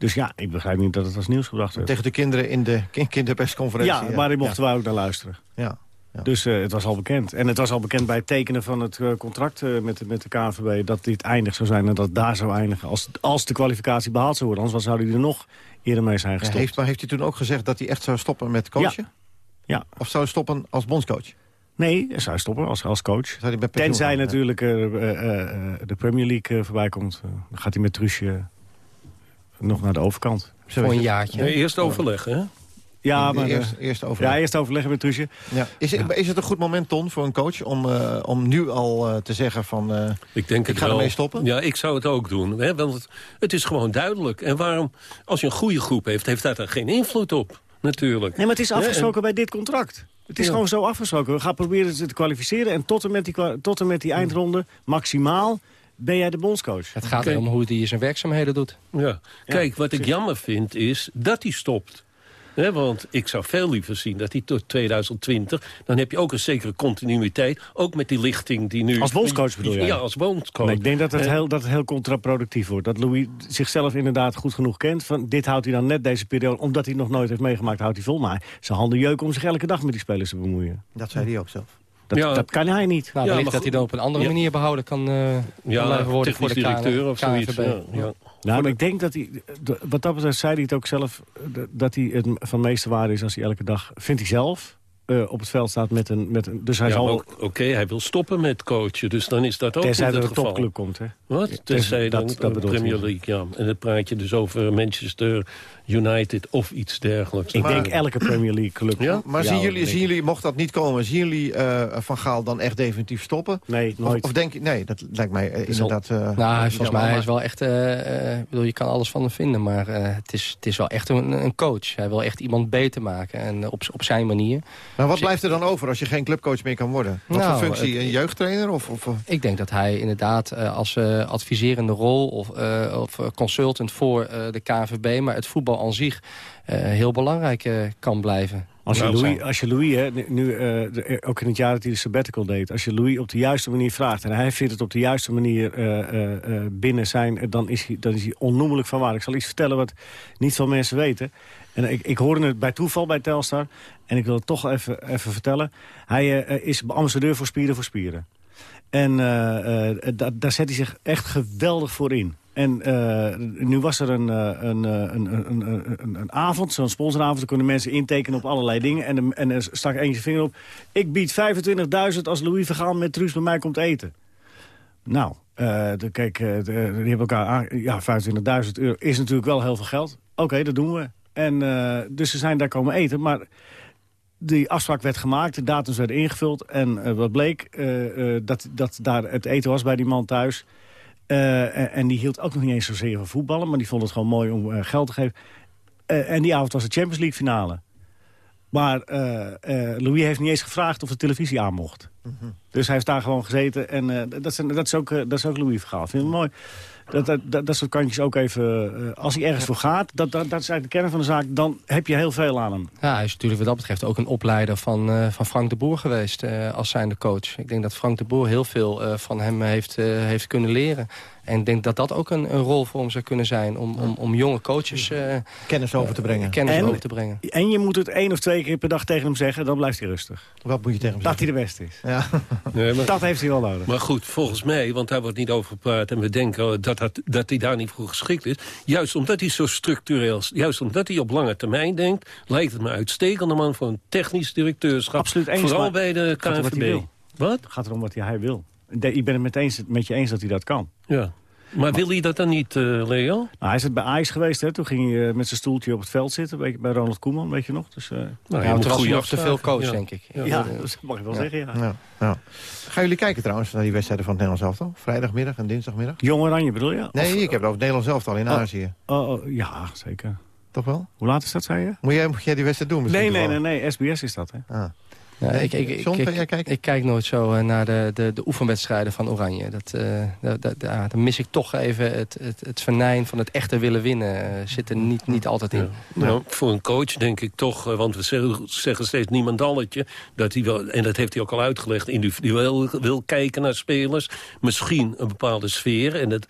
Dus ja, ik begrijp niet dat het als nieuws gebracht werd. Tegen de kinderen in de kinderpersconferentie. Ja, maar die mochten ja. we ook naar luisteren. Ja. Ja. Dus uh, het was al bekend. En het was al bekend bij het tekenen van het uh, contract uh, met, met de KNVB... dat dit eindig zou zijn en dat het daar zou eindigen. Als, als de kwalificatie behaald zou worden. Anders zouden die er nog eerder mee zijn gestopt. heeft, maar heeft hij toen ook gezegd dat hij echt zou stoppen met coachen? Ja. Of zou hij stoppen als bondscoach? Nee, hij zou stoppen als, als coach. Tenzij natuurlijk de Premier League voorbij komt. dan gaat hij met Trusje nog naar de overkant. Voor een jaartje. Nee, eerst overleggen, hè? Ja, maar eerst, uh, eerst overleggen. Ja, eerst overleggen met Trusje. Ja. Is, ja. is het een goed moment, Ton, voor een coach... om, uh, om nu al uh, te zeggen van... ik, denk ik ga ermee stoppen? Ja, ik zou het ook doen. Hè, want het, het is gewoon duidelijk. En waarom, als je een goede groep heeft... heeft dat er geen invloed op, natuurlijk. Nee, maar het is afgesproken en... bij dit contract. Het is ja. gewoon zo afgesproken. We gaan proberen ze te kwalificeren... en tot en met die, tot en met die eindronde maximaal ben jij de bondscoach. Het gaat erom hoe hij zijn werkzaamheden doet. Ja. Kijk, wat ik jammer vind is dat hij stopt. Hè, want ik zou veel liever zien dat hij tot 2020... dan heb je ook een zekere continuïteit. Ook met die lichting die nu... Als bondscoach bedoel je? Ja, als bondscoach. Nee, ik denk dat het, heel, dat het heel contraproductief wordt. Dat Louis zichzelf inderdaad goed genoeg kent. Van, dit houdt hij dan net deze periode, omdat hij nog nooit heeft meegemaakt, houdt hij vol. Maar zijn handen jeuken om zich elke dag met die spelers te bemoeien. Dat zei hij ook zelf. Dat, Ja. dat kan hij niet. Nou, Ja, wellicht dat hij dan op een andere Ja. manier behouden kan, eh kan ja, blijven worden voor de technisch directeur of zoiets. KNVB. Ja, ja. Nou, maar ik denk dat hij, wat dat betreft zei hij het ook zelf, eh, dat hij het van meeste waarde is als hij elke dag, vindt hij zelf, eh, op het veld staat met een... Met een dus hij Ja, zal, Oké, hij wil stoppen met coachen, dus dan is dat ook tenzij niet er het een geval. topclub komt, hè? Wat? Tenzij dat- dan dat Premier. League, ja. En dan praat je dus over Manchester United of iets dergelijks. Ik Maar- denk elke Premier League club. Ja? Maar Ja, zien, jullie, zien jullie, mocht dat niet komen, zien jullie eh, Van Gaal dan echt definitief stoppen? Nee, Of, nooit. of denk je, nee, dat lijkt mij eh, inderdaad... eh, Nou, hij is, niet volgens mij hij is wel echt... ik bedoel, je kan alles van hem vinden, maar eh, het, is, het is wel echt een, een coach. Hij wil echt iemand beter maken en op, op zijn manier. maar- wat blijft er dan over als je geen clubcoach meer kan worden? Wat Nou, voor functie? het- Een jeugdtrainer? Of, of, Ik denk dat hij inderdaad eh, als eh, adviserende rol of, eh, of consultant voor eh, de KNVB... maar het voetbal aan zich eh, heel belangrijk eh, kan blijven. Als je Nou, Louis, als je Louis hè, nu, eh, ook in het jaar dat hij de sabbatical deed... als je Louis op de juiste manier vraagt... en hij vindt het op de juiste manier eh, eh, eh, binnen zijn... dan is, hij, dan is hij onnoemelijk van waar. Ik zal iets vertellen wat niet veel mensen weten. En ik, ik hoorde het bij toeval bij Telstar. En ik wil het toch even, even vertellen. Hij eh, is ambassadeur voor Spieren voor Spieren. En eh, eh, da- daar zet hij zich echt geweldig voor in. En eh, nu was er een, eh, een, eh, een, een, een, een, avond, zo'n sponsoravond. Daar kunnen mensen intekenen op allerlei dingen. En, en er stak eentje vinger op. Ik bied 25.000 als Louis Vergaal met Truus bij mij komt eten. Nou, kijk, de- die hebben elkaar Ja, 25.000 euro is natuurlijk wel heel veel geld. Oké, dat doen we. En dus ze zijn daar komen eten. Maar die afspraak werd gemaakt, de datums werden ingevuld. En wat bleek, dat, dat daar het eten was bij die man thuis. Eh, en, die hield ook nog niet eens zozeer van voetballen... maar die vond het gewoon mooi om eh, geld te geven. Eh, en die avond was de Champions League finale. Maar Louis heeft niet eens gevraagd of de televisie aan mocht. Dus hij heeft daar gewoon gezeten. En dat, zijn, dat, is ook, dat is ook Louis verhaal. Vind je het mooi? Dat, dat, dat, dat soort kantjes ook even... eh, als hij ergens voor gaat, dat, dat, dat is eigenlijk de kern van de zaak... dan heb je heel veel aan hem. Ja, hij is natuurlijk wat dat betreft ook een opleider van, eh, van Frank de Boer geweest eh, als zijnde coach. Ik denk dat Frank de Boer heel veel van hem heeft, heeft kunnen leren. En ik denk dat dat ook een, een rol voor hem zou kunnen zijn... om, om, om jonge coaches eh, kennis over te brengen. kennis En- over te brengen. En je moet het één of twee keer per dag tegen hem zeggen... dan blijft hij rustig. Wat moet je tegen hem Dat zeggen? hij de beste is. Ja. Nee, maar, Dat heeft hij wel nodig. maar goed, volgens mij, want daar wordt niet over gepraat... en we denken dat, dat, dat hij daar niet voor geschikt is. Juist omdat hij zo structureel is, juist omdat hij op lange termijn denkt... lijkt het me uitstekende man voor een technisch directeurschap. Absoluut eens, Vooral bij de KNVB. Wat? Het gaat erom wat hij wil. De- Ik ben het met, eens, met je eens dat hij dat kan. Ja. Maar wil hij dat dan niet, eh, Leo? Nou, hij is het bij Ajax geweest. Hè? Toen ging hij eh, met zijn stoeltje op het veld zitten. Bij, bij Ronald Koeman, weet je nog. Dus, eh, Nou, Ja, moet toen was goede hij nog te veel coach, Ja. denk ik. ja, Ja. dat mag ik wel Ja. zeggen, ja. Ja, ja. Gaan jullie kijken trouwens naar die wedstrijden van het Nederlands elftal? Vrijdagmiddag en dinsdagmiddag? Jong Oranje bedoel je? Nee, Of- ik heb het over het Nederlands elftal in Oh. Azië. Oh, oh, ja, zeker. Toch wel? Hoe laat is dat, zei je? Moet jij, moet jij die wedstrijd doen misschien? Nee, nee, nee, nee. SBS is dat, hè? Ah. Nee, ik, ik, ik, John, ik- kan jij kijken? ik kijk nooit zo eh, naar de, de, de oefenwedstrijden van Oranje. Dat, eh, da- da- da- dan mis ik toch even het, het, het venijn van het echte willen winnen. eh, zit er niet, niet altijd in. Nou, voor een coach denk ik toch, eh, want we zeggen, zeggen steeds niemandalletje... dat hij wel, en dat heeft hij ook al uitgelegd, individueel wil kijken naar spelers. Misschien een bepaalde sfeer. En dat,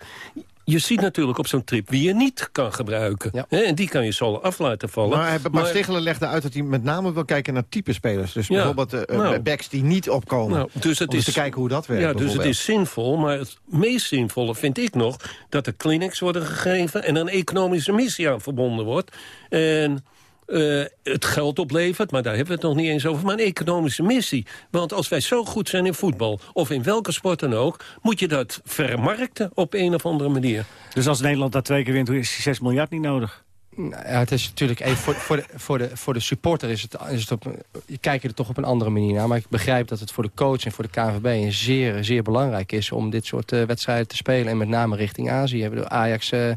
je ziet natuurlijk op zo'n trip wie je niet kan gebruiken. Ja. Hè, en die kan je zo af laten vallen. Maar, maar Stichelen legde uit dat hij met name wil kijken naar type spelers. Dus Ja. bijvoorbeeld eh, eh, Nou. backs die niet opkomen. Nou, dus het Om is, te kijken hoe dat werkt. Ja, dus het is zinvol, maar het meest zinvolle vind ik nog... dat er clinics worden gegeven en een economische missie aan verbonden wordt. En eh, het geld oplevert, maar daar hebben we het nog niet eens over... maar een economische missie. Want als wij zo goed zijn in voetbal, of in welke sport dan ook... moet je dat vermarkten op een of andere manier. Dus als Nederland dat twee keer wint, is die 6 miljard niet nodig? Nou ja, het is natuurlijk even voor, voor, de, voor, de, voor de supporter is het, is het op, je kijkt er toch op een andere manier naar. Maar ik begrijp dat het voor de coach en voor de KNVB een zeer, zeer belangrijk is om dit soort eh, wedstrijden te spelen. En met name richting Azië. Bedoel, Ajax eh,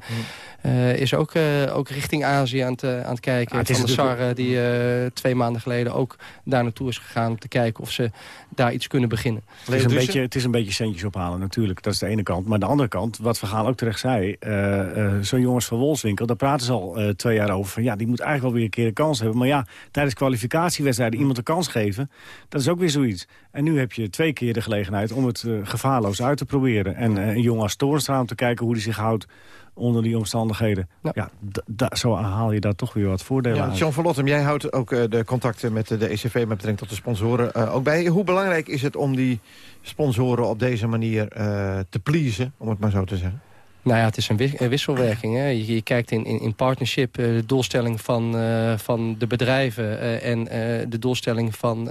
eh, is ook, eh, ook richting Azië aan het, eh, aan het kijken. Ah, het is Van de natuurlijk- Sar, die eh, twee maanden geleden ook daar naartoe is gegaan... om te kijken of ze daar iets kunnen beginnen. Het is, een beetje, het is een beetje centjes ophalen natuurlijk. Dat is de ene kant. Maar de andere kant, wat Vergaal ook terecht zei... eh, eh, zo'n jongens van Wolfswinkel, daar praten ze al eh, twee jaar over. Van, ja, die moet eigenlijk wel weer een keer een kans hebben. Maar ja, tijdens kwalificatiewedstrijden iemand een kans geven... dat is ook weer zoiets. En nu heb je twee keer de gelegenheid om het eh, gevaarloos uit te proberen. En eh, een jongen als Toornstra om te kijken hoe hij zich houdt onder die omstandigheden. Ja, da- zo haal je daar toch weer wat voordelen Ja, uit. John van Lottem, jij houdt ook eh, de contacten met de ECV... met betrekking tot de sponsoren eh, ook bij. Hoe belangrijk is het om die sponsoren op deze manier eh, te pleasen... om het maar zo te zeggen? Nou ja, het is een wis- een wisselwerking. Hè. Je, kijkt in, in, partnership eh, de doelstelling van, eh, van de bedrijven... eh, en de doelstelling van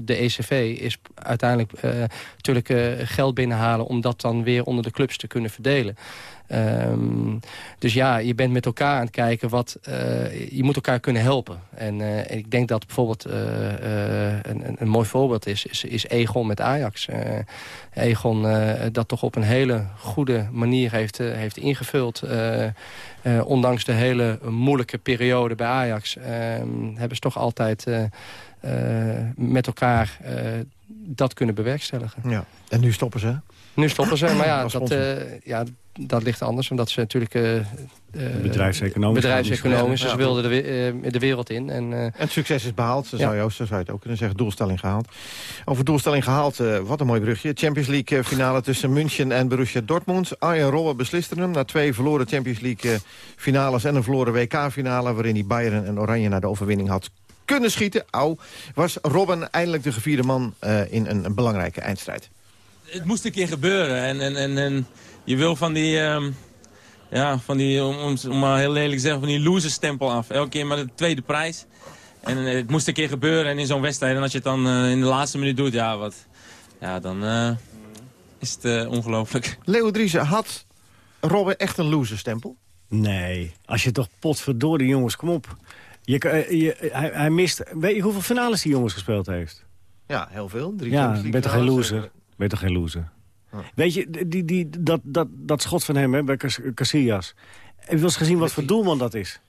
de ECV is uiteindelijk natuurlijk geld binnenhalen... om dat dan weer onder de clubs te kunnen verdelen. Ehm, dus ja, je bent met elkaar aan het kijken wat... eh, je moet elkaar kunnen helpen. En eh, ik denk dat bijvoorbeeld eh, een, een, mooi voorbeeld is, is, is Egon met Ajax. Egon dat toch op een hele goede manier heeft, heeft ingevuld. Ondanks de hele moeilijke periode bij Ajax... eh, hebben ze toch altijd met elkaar dat kunnen bewerkstelligen. Ja. En nu stoppen ze? Nu stoppen ze, maar ja, dat, eh, ja, dat ligt anders. Omdat ze natuurlijk... eh, eh, Bedrijfseconomisch bedrijfseconomisch, ze wilden de, de wereld in. En, eh, En het succes is behaald, zo Ja. zou, je, ook- zo zou je het ook kunnen zeggen. Doelstelling gehaald. Over doelstelling gehaald, eh, wat een mooi brugje. Champions League eh, finale tussen München en Borussia Dortmund. Arjen Robben besliste hem na twee verloren Champions League eh, finales... en een verloren WK-finale... waarin hij Bayern en Oranje naar de overwinning had kunnen schieten. Au, was Robben eindelijk de gevierde man eh, in een, een belangrijke eindstrijd. Het moest een keer gebeuren. En, en, en, en je wil van die, ehm, ja, van die om, om, om maar heel lelijk te zeggen, van die loserstempel af. Elke keer maar de tweede prijs. En eh, het moest een keer gebeuren. En in zo'n wedstrijd, en als je het dan eh, in de laatste minuut doet, ja, wat, ja dan eh, is het ongelooflijk. Leo Driessen had Robben echt een loserstempel? Nee, als je toch potverdorie jongens, kom op. Je, kan- je, hij, hij mist... Weet je hoeveel finales die jongens gespeeld heeft? Ja, heel veel. Drie Ja, Champions ben League toch geen loser? Ben toch geen loser? Weet je, die, die, dat, dat, dat schot van hem hè, bij Cas- Casillas. Heb je wel eens gezien wat voor doelman dat is?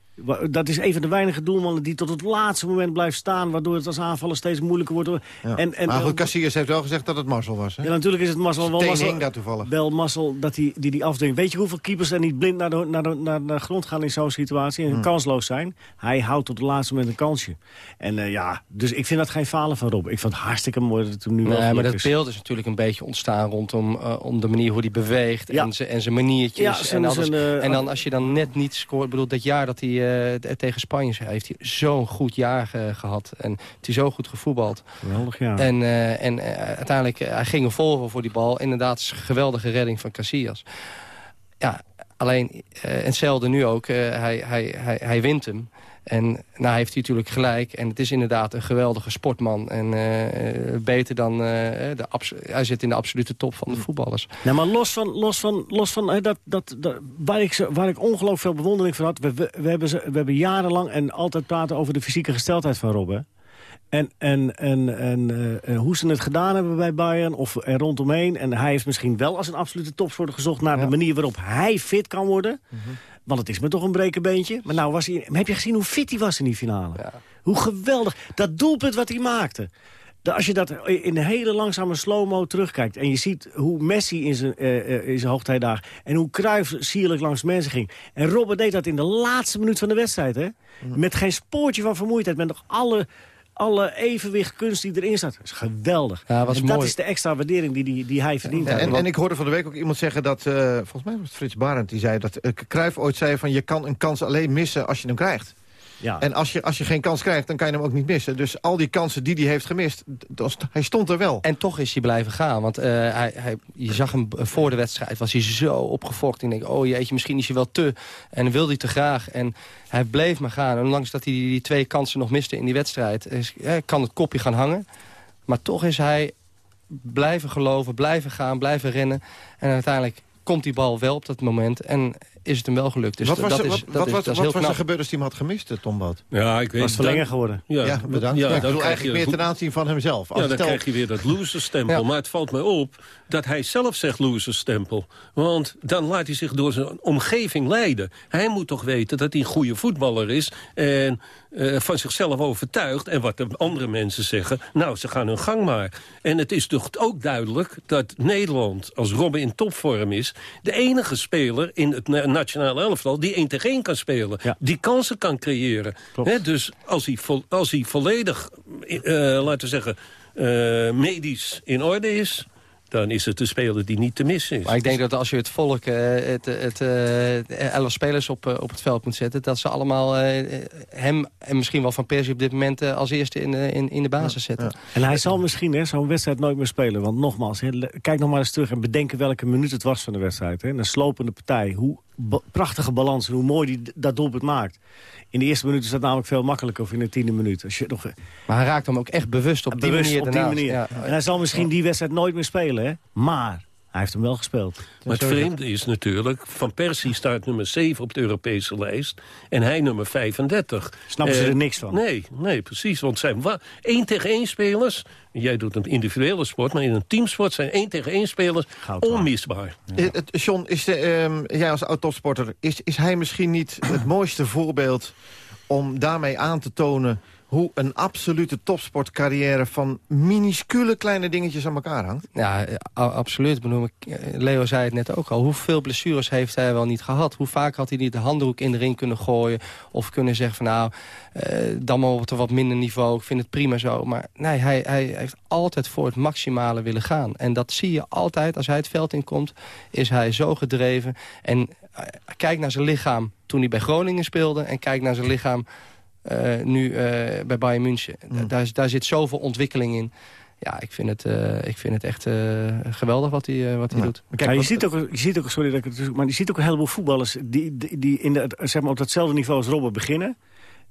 Dat is een van de weinige doelmannen die tot het laatste moment blijft staan... waardoor het als aanvallen steeds moeilijker wordt. Ja. En, en, maar goed, Casillas heeft wel gezegd dat het Marcel was. Hè? ja, natuurlijk is het Marcel wel hing daar toevallig. wel Marcel dat die, die die afdwingt. Weet je hoeveel keepers er niet blind naar de, naar de, naar de grond gaan in zo'n situatie... en Hmm. kansloos zijn? Hij houdt tot het laatste moment een kansje. En eh, ja, dus ik vind dat geen falen van Rob. Ik vond het hartstikke mooi dat het hem nu wel Nee, maar dat is. beeld is natuurlijk een beetje ontstaan rondom uh, om de manier hoe hij beweegt Ja. en zijn en zijn maniertjes. Ja, en, alles. zijn, uh, en dan als je dan net niet scoort, ik bedoel dat jaar dat hij uh, tegen Spanje heeft hij zo'n goed jaar uh, gehad en heeft hij zo goed gevoetbald. Geweldig, ja. En, uh, en uiteindelijk hij ging er vol voor die bal. Inderdaad, geweldige redding van Casillas. Ja, alleen hetzelfde nu ook. hij, hij, hij, hij wint hem. En nou heeft hij natuurlijk gelijk. En het is inderdaad een geweldige sportman. En uh, beter dan... Uh, de hij zit in de absolute top van de voetballers. Nou, maar los van, los van, los van uh, dat, dat, dat, waar, ik, waar ik ongelooflijk veel bewondering voor had... We, we, we, hebben, ze, we hebben jarenlang en altijd praten over de fysieke gesteldheid van Robben. En, en, en, en uh, hoe ze het gedaan hebben bij Bayern of er rondomheen. En hij heeft misschien wel als een absolute topsporter gezocht... naar ja. de manier waarop hij fit kan worden... Mm -hmm. Want het is me toch een brekenbeentje. Maar nou was hij, heb je gezien hoe fit hij was in die finale? Ja. Hoe geweldig. Dat doelpunt wat hij maakte. De, als je dat in een hele langzame slow-mo terugkijkt... en je ziet hoe Messi in zijn, uh, in zijn hoogtijdagen... en hoe Cruijff sierlijk langs mensen ging. En Robben deed dat in de laatste minuut van de wedstrijd. Hè? Mm. Met geen spoortje van vermoeidheid. Met nog alle alle evenwicht kunst die erin staat. Dat is geweldig. Ja, was en mooi. dat is de extra waardering die, die, die hij verdient. En, en, en, ik hoorde van de week ook iemand zeggen dat... Uh, volgens mij was het Frits Barend die zei dat... Uh, Cruijff ooit zei van je kan een kans alleen missen als je hem krijgt. Ja. En als je, als je geen kans krijgt, dan kan je hem ook niet missen. Dus al die kansen die hij heeft gemist, hij stond er wel. En toch is hij blijven gaan. Want uh, hij, hij, je zag hem voor de wedstrijd, was hij zo opgefokt. En ik denk, oh jeetje, misschien is hij wel te. En wilde hij te graag. En hij bleef maar gaan. En ondanks dat hij die, twee kansen nog miste in die wedstrijd... Is, ja, kan het kopje gaan hangen. Maar toch is hij blijven geloven, blijven gaan, blijven rennen. En uiteindelijk komt die bal wel op dat moment en is het hem wel gelukt. Dus wat was, dat er, is, wat, dat wat, is, wat, dat is wat heel was er gebeurd als hij hem had gemist, eh, Tom Boot? Ja, ik weet Was verlengen geworden. Ja, Ja, bedankt. Ja, Ja, ik dan bedoel krijg eigenlijk je meer ten aanzien van hemzelf. Als Ja, dan stel- krijg je weer dat loserstempel. Maar het valt mij op dat hij zelf zegt loserstempel. Want dan laat hij zich door zijn omgeving leiden. Hij moet toch weten dat hij een goede voetballer is... en eh, van zichzelf overtuigd. En wat de andere mensen zeggen, nou, ze gaan hun gang maar. En het is toch ook duidelijk dat Nederland, als Robben in topvorm is... de enige speler in het na- nationale elftal die één tegen één kan spelen. Die kansen kan creëren. Dus als hij, als hij volledig, eh, laten we zeggen, eh, medisch in orde is... dan is het een speler die niet te missen is. Maar ik denk dat als je het volk, eh, het, het, eh, elf spelers op, eh, op het veld moet zetten... dat ze allemaal eh, hem en misschien wel Van Persie op dit moment... als eerste in, de- in, in de basis zetten. En hij zal misschien hè, zo'n wedstrijd nooit meer spelen. Want nogmaals, kijk nog maar eens terug en bedenken welke minuut het was van de wedstrijd. Hè. Een slopende partij. Hoe prachtige balans en hoe mooi die dat doelpunt maakt. In de eerste minuut is dat namelijk veel makkelijker. Of in de tiende minuut. Als je nog, Maar hij raakt hem ook echt bewust op die bewust manier op die daarnaast. manier. Ja. En hij zal misschien die wedstrijd nooit meer spelen. Hè. Maar hij heeft hem wel gespeeld. Maar het vreemde is natuurlijk, Van Persie staat nummer 7 op de Europese lijst... en hij nummer 35. Snappen ze Eh, er niks van? Nee, nee, precies. Want zijn één tegen één spelers... jij doet een individuele sport, maar in een teamsport... zijn één tegen één spelers onmisbaar. Eh, het- John, is de, ehm, jij als oud-topsporter... Is, is hij misschien niet het mooiste voorbeeld om daarmee aan te tonen... hoe een absolute topsportcarrière van minuscule kleine dingetjes aan elkaar hangt? Ja, absoluut. Ik- eh, Leo zei het net ook al. Hoeveel blessures heeft hij wel niet gehad? Hoe vaak had hij niet de handdoek in de ring kunnen gooien? Of kunnen zeggen van nou, eh, dan maar op een wat minder niveau. Ik vind het prima zo. Maar nee, hij, hij heeft altijd voor het maximale willen gaan. En dat zie je altijd. Als hij het veld inkomt, is hij zo gedreven. En eh, kijk naar zijn lichaam toen hij bij Groningen speelde. En kijk naar zijn lichaam nu eh, bij Bayern München. Daar, daar zit zoveel ontwikkeling in. Ja, ik vind het, eh, ik vind het echt eh, geweldig wat hij, eh, wat hij doet. Ja, je, ziet ook, je ziet ook, sorry dat ik het maar je ziet ook een heleboel voetballers die, die, die in de, zeg maar, op datzelfde niveau als Robben beginnen.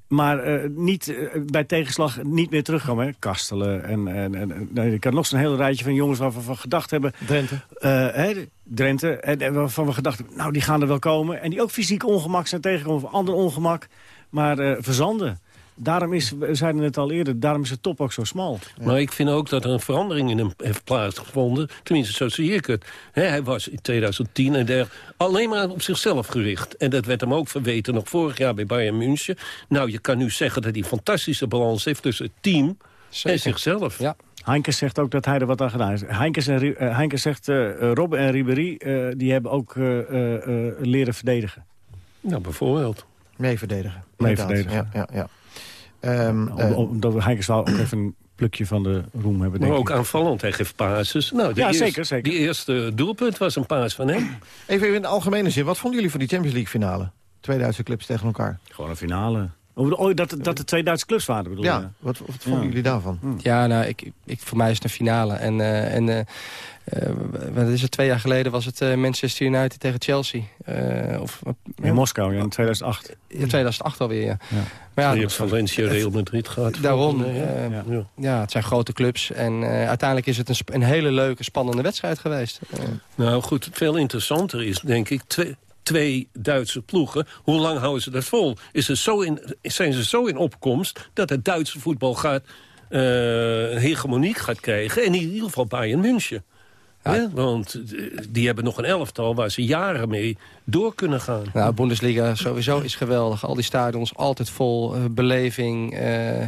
Maar eh, niet, eh, bij tegenslag niet meer terugkomen. Hè? Kastelen en, en, en nou, ik kan nog zo'n heel rijtje van jongens waarvan we van gedacht hebben... Drenthe. eh, hè, Drenthe, en, en waarvan we gedacht hebben, nou die gaan er wel komen. En die ook fysiek ongemak zijn tegengekomen, of ander ongemak. Maar eh, verzanden. Daarom is, we zeiden het al eerder, daarom is de top ook zo smal. Maar ik vind ook dat er een verandering in hem heeft plaatsgevonden. Tenminste, zo zie ik het. Hè, hij was in 2010 en der alleen maar op zichzelf gericht. En dat werd hem ook verweten nog vorig jaar bij Bayern München. Nou, je kan nu zeggen dat hij een fantastische balans heeft tussen het team en zichzelf. Ja. Heinkes zegt ook dat hij er wat aan gedaan heeft. Heinkes, en, Heinkes zegt, eh eh, Robben en Ribéry, eh, die hebben ook eh, eh, eh, leren verdedigen. Nou, bijvoorbeeld. Mee verdedigen. Mee verdedigen. Ja, ja, ja. Ehm, Om- eh, Omdat Heinkes wel ook even een plukje van de roem hebben, Maar denk ook ik. aanvallend, hij geeft pases. Nou, de Ja, eerste, zeker, zeker. Die eerste doelpunt was een paas van hem. even in de algemene zin, wat vonden jullie van die Champions League finale? Twee Duitse clubs tegen elkaar. Gewoon een finale. Oh, dat, dat er twee Duitse clubs waren, bedoel je? Ja, wat, wat vonden Ja. jullie daarvan? Ja, nou, ik, ik, voor mij is het een finale. En, eh, en eh, wat is het, twee jaar geleden was het eh, Manchester United tegen Chelsea. Eh, of, In Moskou, ja, in 2008. In 2008 alweer, ja. Ja. Maar je hebt Valencia, Real Madrid gehad. Daarom, eh, ja. ja. Ja. het zijn grote clubs. En eh, uiteindelijk is het een, een hele leuke, spannende wedstrijd geweest. Eh, Nou goed, veel interessanter is denk ik twee, twee Duitse ploegen. Hoe lang houden ze dat vol? Is het zo in, zijn ze zo in opkomst dat het Duitse voetbal gaat, eh, hegemoniek gaat krijgen? En in ieder geval Bayern München. Hè? Want eh, die hebben nog een elftal waar ze jaren mee door kunnen gaan. Nou, Bundesliga sowieso is geweldig. Al die stadions altijd vol, eh, beleving. eh,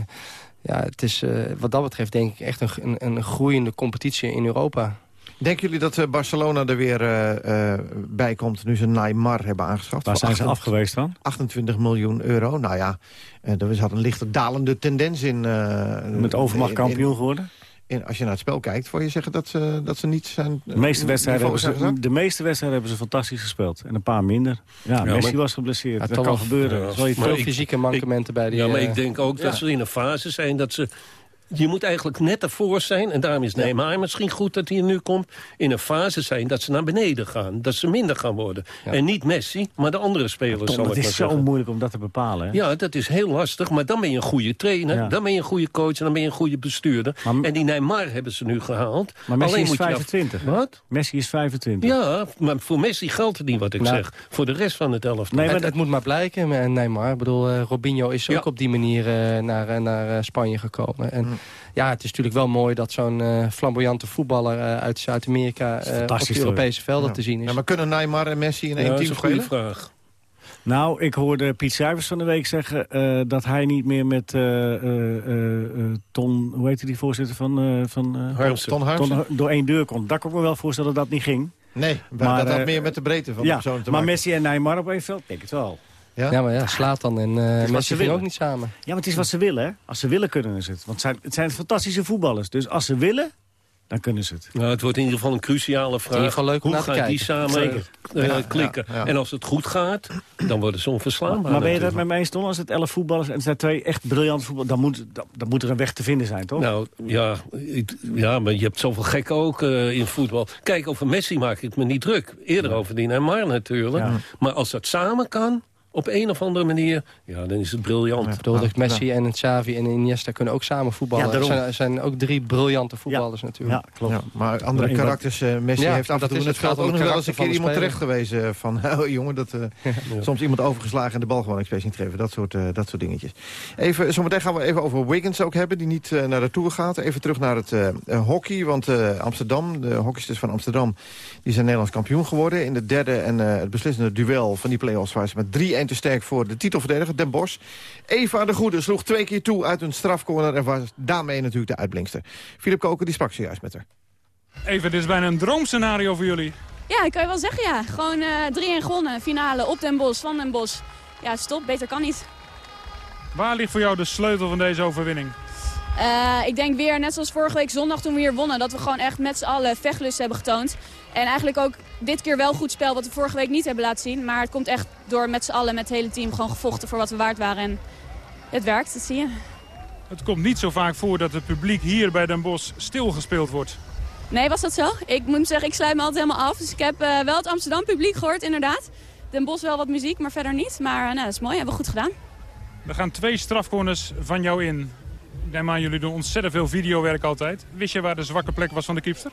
ja, het is eh, wat dat betreft denk ik echt een, een, een groeiende competitie in Europa. Denken jullie dat eh, Barcelona er weer eh, eh, bij komt nu ze Neymar hebben aangeschaft? Waar zijn ze 8 af geweest dan? 28 miljoen euro. Nou ja, eh, er zat een lichte dalende tendens in. eh, Met overmacht in- kampioen geworden? In- als je naar het spel kijkt, voor je zeggen dat ze, dat ze niet zijn... De meeste, wedstrijden hebben niveau zijn ze, de meeste wedstrijden hebben ze fantastisch gespeeld. En een paar minder. Ja, Ja, Messi maar- was geblesseerd. Ja, dat kan wel- gebeuren. Ja, iets maar Veel fysieke mankementen bij die... ja, maar eh, ik denk ook dat ze in een fase zijn dat ze je moet eigenlijk net ervoor zijn. En daarom is Neymar misschien goed dat hij er nu komt. In een fase zijn dat ze naar beneden gaan. Dat ze minder gaan worden. En niet Messi, maar de andere spelers. Tom, zal het ik is maar zo zeggen. moeilijk om dat te bepalen. Hè? Ja, dat is heel lastig. Maar dan ben je een goede trainer. Ja. Dan ben je een goede coach. En dan ben je een goede bestuurder. en die Neymar hebben ze nu gehaald. Maar Messi Alleen is moet je af- 25. hè? Wat? Messi is 25. Ja, maar voor Messi geldt het niet wat ik Nou. zeg. Voor de rest van het elftal. het, het moet maar blijken, met Neymar. Ik bedoel, eh, Robinho is ook op die manier eh, naar, eh, naar Spanje gekomen. En ja, het is natuurlijk wel mooi dat zo'n eh, flamboyante voetballer eh, uit Zuid-Amerika... eh, op de Europese velden Ja. te zien is. Ja, maar kunnen Neymar en Messi in Ja, één dat is team een goede spelen? vraag. Nou, ik hoorde Piet Cijfers van de week zeggen eh, dat hij niet meer met eh, eh, eh, eh, Ton, hoe heet die voorzitter van... eh van eh, Harmsen. Ton Harmsen? door één deur kon. Daar kon ik me wel voorstellen dat dat niet ging. Nee, maar dat had meer met de breedte van ja, de persoon te maar maken. Messi en Neymar op één veld, denk ik het wel. Ja? Ja, maar ja, Slatan en eh is wat Messi willen. ook niet samen. Ja, maar het is wat ze willen, hè? Als ze willen, kunnen ze het. Want het zijn, het zijn fantastische voetballers. Dus als ze willen, dan kunnen ze het. Nou, het wordt in ieder geval een cruciale vraag. ieder geval leuk om Hoe gaat die samen eh, Ja, klikken? ja, ja. En als het goed gaat, dan worden ze onverslaanbaar. Maar ben je dat met mij eens? Als het elf voetballers en het zijn twee echt briljante voetballers... dan moet, dan, dan moet er een weg te vinden zijn, toch? Nou, ja, ik- ja, maar je hebt zoveel gekken ook eh, in voetbal. Kijk, over Messi maak ik me niet druk. Eerder over die Neymar natuurlijk. Maar als dat samen kan, op een of andere manier... ja, dan is het briljant. Ik bedoel, dat Messi en Xavi en Iniesta kunnen ook samen voetballen. Ja, Er zijn, zijn ook drie briljante voetballers natuurlijk. Ja, maar andere karakters, eh, Messi Ja, heeft af en toe in het veld ook nog wel eens een keer iemand terecht gewezen. Van, oh, jongen, dat, eh, soms iemand overgeslagen en de bal gewoon expres niet geven. Dat soort, eh, dat soort dingetjes. Even, zometeen gaan we even over Wiggins ook hebben, die niet eh, naar de Tour gaat. Even terug naar het eh, eh, hockey, want eh, Amsterdam, de hockeysters van Amsterdam... die zijn Nederlands kampioen geworden. In de derde en eh, het beslissende duel van die play-offs... waren ze met 3-1 te sterk voor de titelverdediger, Den Bosch. Eva de Goede sloeg twee keer toe uit een strafcorner... en was daarmee natuurlijk de uitblinkster. Filip Koker die sprak zojuist met haar. Even, dit is bijna een droomscenario voor jullie. Ja, dat kan je wel zeggen, ja. Gewoon eh 3-1 gewonnen, finale op Den Bosch, van Den Bosch. Ja, stop, beter kan niet. Waar ligt voor jou de sleutel van deze overwinning? Eh, ik denk weer, net zoals vorige week zondag toen we hier wonnen... dat we gewoon echt met z'n allen vechtlust hebben getoond. En eigenlijk ook dit keer wel goed spel, wat we vorige week niet hebben laten zien. Maar het komt echt door met z'n allen, met het hele team... gewoon gevochten voor wat we waard waren. En het werkt, dat zie je. Het komt niet zo vaak voor dat het publiek hier bij Den Bosch stilgespeeld wordt. Nee, was dat zo? Ik moet zeggen, ik sluit me altijd helemaal af. Dus ik heb eh, wel het Amsterdam publiek gehoord, inderdaad. Den Bosch wel wat muziek, maar verder niet. Maar eh, nou, dat is mooi, hebben we goed gedaan. Er gaan twee strafcorners van jou in. Neem aan, jullie doen ontzettend veel videowerk altijd. Wist je waar de zwakke plek was van de kiepster?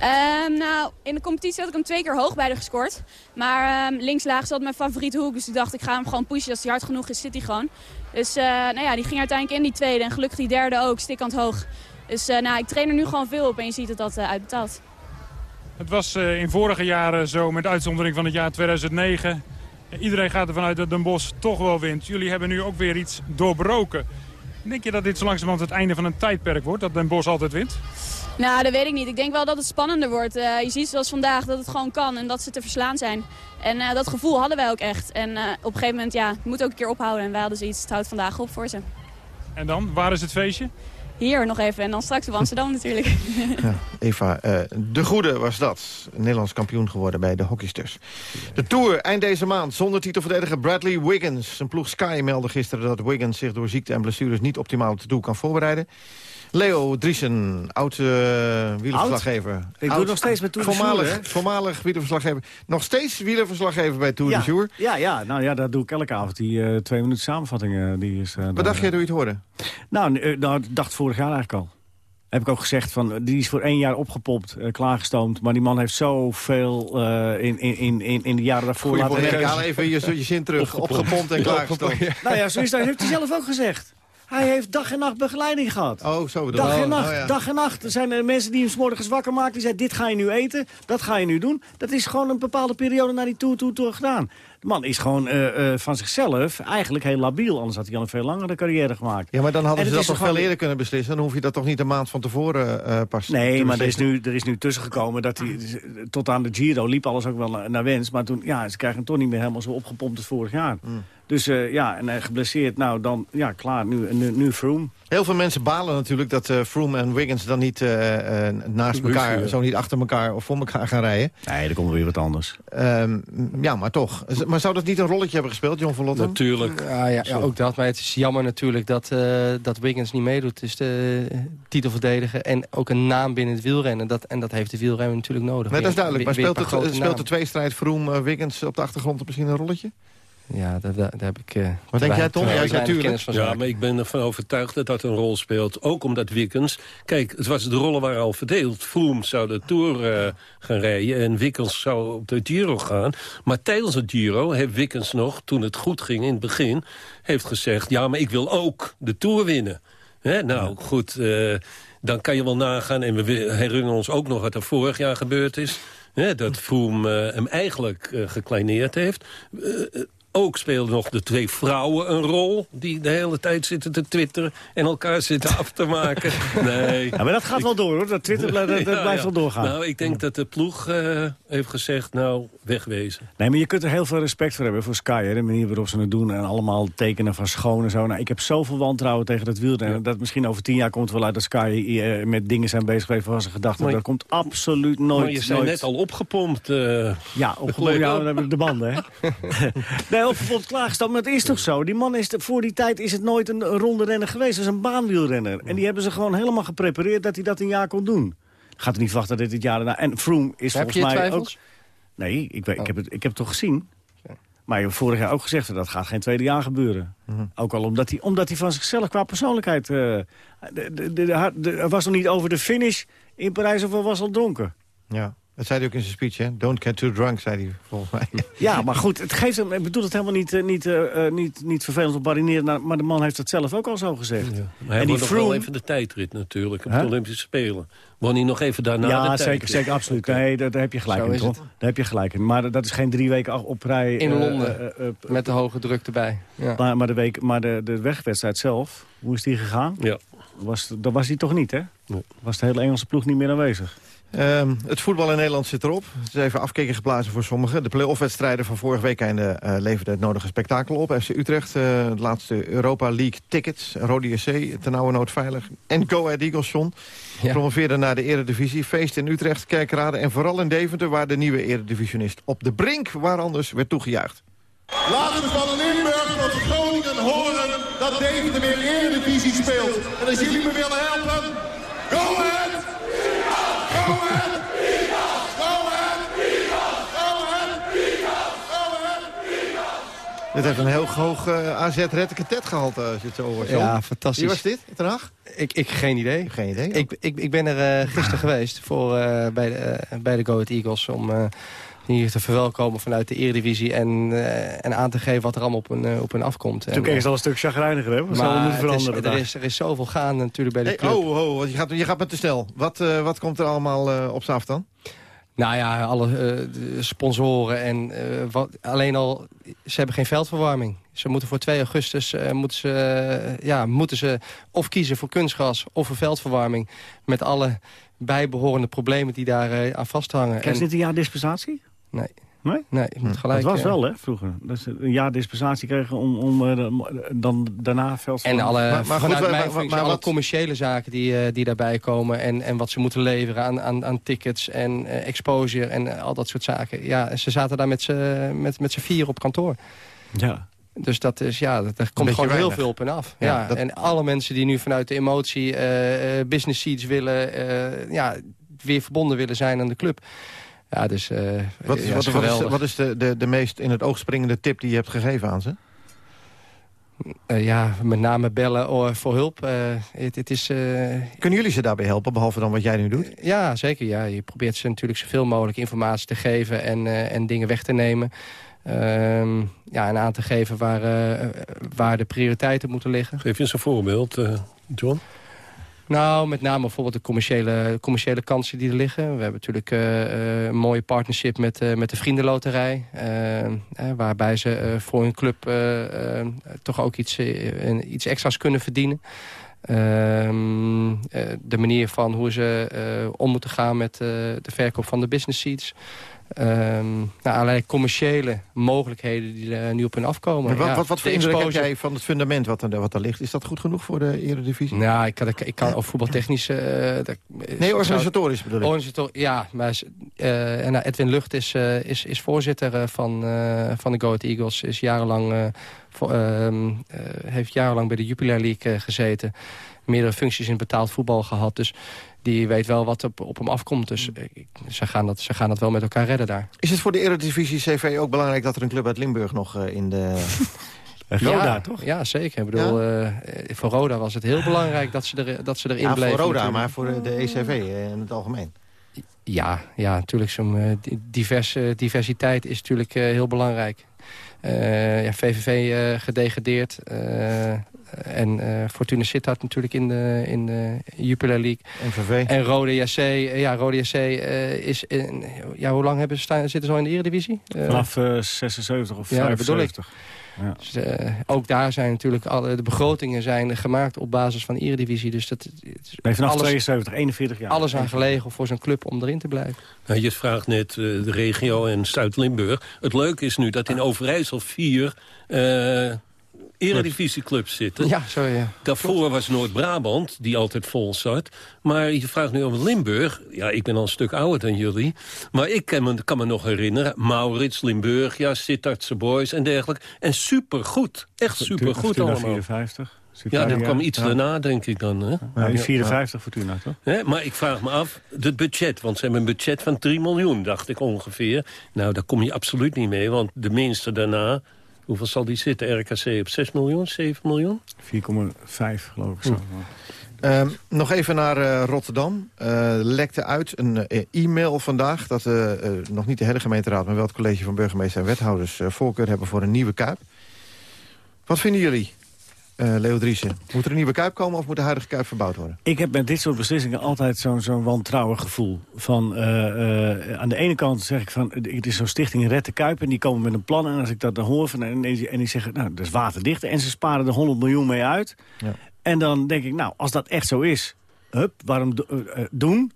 Ehm, nou, in de competitie had ik hem twee keer hoog bij de gescoord. Maar ehm linkslaag altijd mijn favoriete hoek. Dus ik dacht, ik ga hem gewoon pushen. Als hij hard genoeg is, zit hij gewoon. Dus eh, nou ja, die ging uiteindelijk in die tweede. En gelukkig die derde ook, stikkant hoog. Dus eh, nou, ik train er nu gewoon veel op en je ziet dat dat eh, uitbetaalt. Het was in vorige jaren zo, met uitzondering van het jaar 2009. Iedereen gaat ervan uit dat Den Bosch toch wel wint. Jullie hebben nu ook weer iets doorbroken. Denk je dat dit zo langzamerhand het einde van een tijdperk wordt? Dat Den Bosch altijd wint? Nou, dat weet ik niet. Ik denk wel dat het spannender wordt. Eh, je ziet zoals vandaag dat het gewoon kan en dat ze te verslaan zijn. En eh, dat gevoel hadden wij ook echt. En eh, op een gegeven moment, ja, het moet ook een keer ophouden. En wij hadden zoiets, het houdt vandaag op voor ze. En dan, waar is het feestje? Hier nog even en dan straks op Amsterdam natuurlijk. Ja, Eva, eh, de Goede was dat. Nederlands kampioen geworden bij de hockeysters. De Tour eind deze maand zonder titelverdediger Bradley Wiggins. Zijn ploeg Sky meldde gisteren dat Wiggins zich door ziekte en blessures... niet optimaal op de Tour kan voorbereiden. Leo Driesen, oud uh, wielerverslaggever. Ik doe nog steeds met Tour de voormalig, Jour, hè? Voormalig wielerverslaggever. Nog steeds wielerverslaggever bij Tour ja, de Jour. Ja, ja, nou ja, dat doe ik elke avond. Die eh, twee minuten samenvatting. eh, die is, Wat dacht jij toen je het hoorde? Nou, nou, dacht vorig jaar eigenlijk al. Heb ik ook gezegd, van, die is voor één jaar opgepopt, eh, klaargestoomd. Maar die man heeft zoveel eh in, in, in, in, de jaren daarvoor Goeie laten haal even je, je zin terug. Opgepompt en klaargestoomd. Nou ja, zo is dat, heeft hij zelf ook gezegd. Hij heeft dag en nacht begeleiding gehad. Oh, zo bedoel Dag en nacht, Oh, ja. dag en nacht. Er zijn er mensen die hem 's morgens wakker maken. Die zeggen, dit ga je nu eten, dat ga je nu doen. Dat is gewoon een bepaalde periode naar die tour, tour, tour gedaan. De man is gewoon eh, eh, van zichzelf eigenlijk heel labiel. Anders had hij al een veel langere carrière gemaakt. Ja, maar dan hadden En ze dat toch veel eerder kunnen beslissen. Dan hoef je dat toch niet een maand van tevoren eh pas te Nee, maar er is, nu, er is nu tussen gekomen dat hij... Tot aan de Giro liep alles ook wel naar, naar wens. Maar toen, ja, ze krijgen hem toch niet meer helemaal zo opgepompt als vorig jaar. Hmm. Dus eh, ja, en uh, geblesseerd, nou dan, ja, klaar, nu, nu, nu Froome. Heel veel mensen balen natuurlijk dat uh, Froome en Wiggins dan niet uh, naast elkaar... zo niet achter elkaar of voor elkaar gaan rijden. Nee, er komt weer wat anders. Um, ja, maar toch. Maar zou dat niet een rolletje hebben gespeeld, John van Lotten? Natuurlijk. Ja, ja, ja, ook dat. Maar het is jammer natuurlijk dat, uh, dat Wiggins niet meedoet. Dus de titelverdediger en ook een naam binnen het wielrennen. Dat, en dat heeft de wielrennen natuurlijk nodig. Nee, dat is duidelijk. Maar speelt, het, speelt de tweestrijd Froome-Wiggins op de achtergrond misschien een rolletje? Ja, daar, daar, heb ik... Uh, Wat denk jij, Tom? Jij natuurlijk. Ja, maar ik ben ervan overtuigd dat dat een rol speelt. Ook omdat Wickens... Kijk, het was, de rollen waren al verdeeld. Froome zou de Tour uh, gaan rijden en Wickens zou op de Giro gaan. Maar tijdens het Giro heeft Wickens nog, toen het goed ging in het begin... heeft gezegd, ja, maar ik wil ook de Tour winnen. Hè? Nou, ja. goed, uh, dan kan je wel nagaan... en we herinneren ons ook nog wat er vorig jaar gebeurd is... Hè, dat Froome hem eigenlijk gekleineerd heeft ook spelen nog de twee vrouwen een rol... die de hele tijd zitten te twitteren en elkaar zitten af te maken. Nee. Ja, maar dat gaat wel door, hoor. Dat Twitter dat, dat ja, blijft ja. wel doorgaan. Nou, ik denk dat de ploeg uh, heeft gezegd, nou, wegwezen. Nee, maar je kunt er heel veel respect voor hebben voor Sky. Hè, de manier waarop ze het doen en allemaal tekenen van schoon en zo. Nou, ik heb zoveel wantrouwen tegen dat wielrennen. Dat misschien over tien jaar komt wel uit dat Sky uh, met dingen zijn bezig geweest... waar ze gedacht hebben, dat komt absoluut nooit. Maar je zijn net al opgepompt. Uh, ja, opgepompt, ja, de banden, hè. nee, heel bijvoorbeeld klaargesteld, maar het is toch zo? Die man is, de, voor die tijd is het nooit een ronde renner geweest. Dat is een baanwielrenner. En die hebben ze gewoon helemaal geprepareerd dat hij dat een jaar kon doen. Gaat er niet wachten dat dit het jaar daarna... En Froome is Heb volgens mij twijfels? ook... Nee, ik, weet, oh. ik, heb het, ik heb het toch gezien. Maar je hebt vorig jaar ook gezegd, dat gaat geen tweede jaar gebeuren. Mm -hmm. Ook al omdat hij, omdat hij van zichzelf qua persoonlijkheid... Uh, de, de, de, was nog niet over de finish in Parijs of was al dronken. Ja. Dat zei hij ook in zijn speech, hè? Don't get too drunk, zei hij volgens mij. Ja, maar goed, het geeft hem, ik bedoel het helemaal niet, niet, uh, niet, niet vervelend op barineren... maar de man heeft het zelf ook al zo gezegd. Ja. Maar hij wordt Froome... nog wel even de tijdrit natuurlijk, op huh? de Olympische Spelen. Won hij nog even daarna ja, de zeker, zeker, absoluut. Nee, daar, daar heb je gelijk in, toch? Daar heb je gelijk in. Maar dat is geen drie weken op rij... In uh, Londen, uh, met de hoge druk erbij. Ja. Maar, maar, de, week, maar de, de wegwedstrijd zelf, hoe is die gegaan? Ja. Was, dat was hij toch niet, hè? Nee. Was de hele Engelse ploeg niet meer aanwezig? Um, het voetbal in Nederland zit erop. Het is even afkeken geblazen voor sommigen. De play-off-wedstrijden van vorige week einde uh, leverden het nodige spektakel op. FC Utrecht, uh, de laatste Europa League tickets. Rode SC, ternauwernood veilig. En Go Ahead Eagles, John. Ja. Promoveerde naar de eredivisie. Feest in Utrecht, Kerkrade en vooral in Deventer... waar de nieuwe eredivisionist op de brink waar anders werd toegejuicht. Laten we van Limburg tot Groningen horen dat Deventer weer eredivisie speelt. En als jullie me willen helpen, go ahead! Go ahead! Dit heeft een heel hoog uh, AZ Rettekatet gehaald, uh, als je het zo hoort. Ja, fantastisch. Wie was dit, Den Haag? Ik, ik geen idee. Geen idee? Ik, ik, ik ben er uh, gisteren geweest voor, uh, bij, de, uh, bij de Go Ahead Eagles... om uh, hier te verwelkomen vanuit de Eredivisie... En, uh, en aan te geven wat er allemaal op een, uh, op een afkomt. Toen kreeg ze al een stuk chagrijniger, hè? Wat zal moeten veranderen is, er, is, er is zoveel gaande natuurlijk bij de hey, club. Oh, oh je, gaat, je gaat met te snel. Wat, uh, wat komt er allemaal op z'n af dan? Nou ja, alle uh, sponsoren en uh, wat, alleen al... Ze hebben geen veldverwarming. Ze moeten voor 2 augustus uh, moeten ze, ja, moeten ze of kiezen voor kunstgras of voor veldverwarming. Met alle bijbehorende problemen die daar aan vasthangen. Krijg je dit een jaar dispensatie? Nee. Nee? Nee, je moet gelijk... Dat was wel, hè, vroeger. Dat ze een jaar dispensatie kregen om, om uh, dan daarna veld En alle, maar, maar vanuit goed, mijn functie, maar, maar alle commerciële zaken die, die daarbij komen... En, en wat ze moeten leveren aan, aan, aan tickets en uh, exposure en al dat soort zaken. Ja, ze zaten daar met z'n met, met vier op kantoor. Ja. Dus dat is, ja, daar komt gewoon weinig. heel veel op en af. Ja, ja dat... En alle mensen die nu vanuit de emotie business seats willen... ja, weer verbonden willen zijn aan de club... Ja, dus, uh, wat is, ja, wat, wat is, de, wat is de, de, de meest in het oog springende tip die je hebt gegeven aan ze? Uh, ja, met name bellen oh, voor hulp. Uh, het, het is, Kunnen jullie ze daarbij helpen, behalve dan wat jij nu doet? ja, zeker. Ja. Je probeert ze natuurlijk zoveel mogelijk informatie te geven en, en dingen weg te nemen. Ehm, ja, en aan te geven waar, waar de prioriteiten moeten liggen. Geef je eens een voorbeeld, John. Nou, met name bijvoorbeeld de commerciële, commerciële kansen die er liggen. We hebben natuurlijk uh, een mooie partnership met, uh, met de Vriendenloterij. Waarbij ze voor hun club toch ook iets, iets extra's kunnen verdienen. Ehm, de manier van hoe ze om moeten gaan met de verkoop van de business seats. Nou, allerlei commerciële mogelijkheden die er nu op hun afkomen. Maar wat, Ja, wat, wat voor indruk heb jij van het fundament wat er, wat er ligt? Is dat goed genoeg voor de eredivisie? Nou, ik kan, ik, ik kan of voetbaltechnisch... eh, dat- Nee, organisatorisch bedoel ik. Organisator, ja, maar eh, en, nou, Edwin Lucht is, eh, is, is voorzitter eh, van, eh, van de Go Ahead Eagles. Is jarenlang, eh, voor, ehm, eh, heeft jarenlang bij de Jupiler League eh, gezeten. Meerdere functies in betaald voetbal gehad. Dus die weet wel wat op, op hem afkomt. Dus ik- ze, gaan dat, ze gaan dat wel met elkaar redden daar. Is het voor de eredivisie CV ook belangrijk dat er een club uit Limburg nog eh, in de... ja, toch? Ja, zeker. Ik bedoel, eh, voor Roda was het heel belangrijk dat ze, er, dat ze erin Ja, voor bleven. Roda, natuurlijk. maar voor de, ECV eh, in het algemeen. Ja, ja natuurlijk. Zo'n di- divers, eh, diversiteit is natuurlijk eh, heel belangrijk. Eh, ja, VVV eh, gedegradeerd. Eh, en eh, Fortuna Sittard natuurlijk in de, in de Jupiler League. MVV. En Rode JC, eh, ja, Rode JC eh, is... in- ja, hoe lang hebben ze staan, zitten ze al in de Eredivisie? Vanaf eh, 76 of ja, dat bedoel ik. 75. Ja. dus, eh, ook daar zijn natuurlijk alle de begrotingen zijn gemaakt op basis van de Eredivisie. Dus dat is Nee, vanaf alles, 72, 41 jaar. alles aan gelegen voor zo'n club om erin te blijven. Nou, je vraagt net eh, de regio en Zuid-Limburg. Het leuke is nu dat in Overijssel vier eh eredivisieclubs zitten. Ja, zo ja. Daarvoor was Noord-Brabant, die altijd vol zat. Maar je vraagt nu over Limburg. Ja, ik ben al een stuk ouder dan jullie. Maar ik kan me, kan me nog herinneren. Maurits, Limburg, ja, Sittardse Boys en dergelijke. En supergoed. Echt supergoed allemaal. 54. Ja, dat kwam iets Ja. daarna, denk ik dan. Hè? Ja, die 54 Fortuna, toch? Hè, maar ik vraag me af, het budget, want ze hebben een budget van 3 miljoen, dacht ik ongeveer. Nou, daar kom je absoluut niet mee, want de minste daarna... Hoeveel zal die zitten? RKC op 6 miljoen, 7 miljoen? 4,5 geloof ik zo. Ehm, nog even naar eh, Rotterdam. Eh, lekte uit een eh, e-mail vandaag... dat nog niet de hele gemeenteraad... maar wel het college van burgemeester en wethouders... voorkeur hebben voor een nieuwe Kuip. Wat vinden jullie, eh, Leo Driessen? Moet er een nieuwe Kuip komen of moet de huidige Kuip verbouwd worden? Ik heb met dit soort beslissingen altijd zo'n zo'n wantrouwig gevoel. Van, eh, eh, aan de ene kant zeg ik van, het is zo'n stichting Red de Kuip... en die komen met een plan en als ik dat dan hoor... Van, en, die- en die zeggen, nou, dat is waterdicht... en ze sparen er 100 miljoen mee uit. Ja. En dan denk ik, nou, als dat echt zo is... hup, waarom do- doen...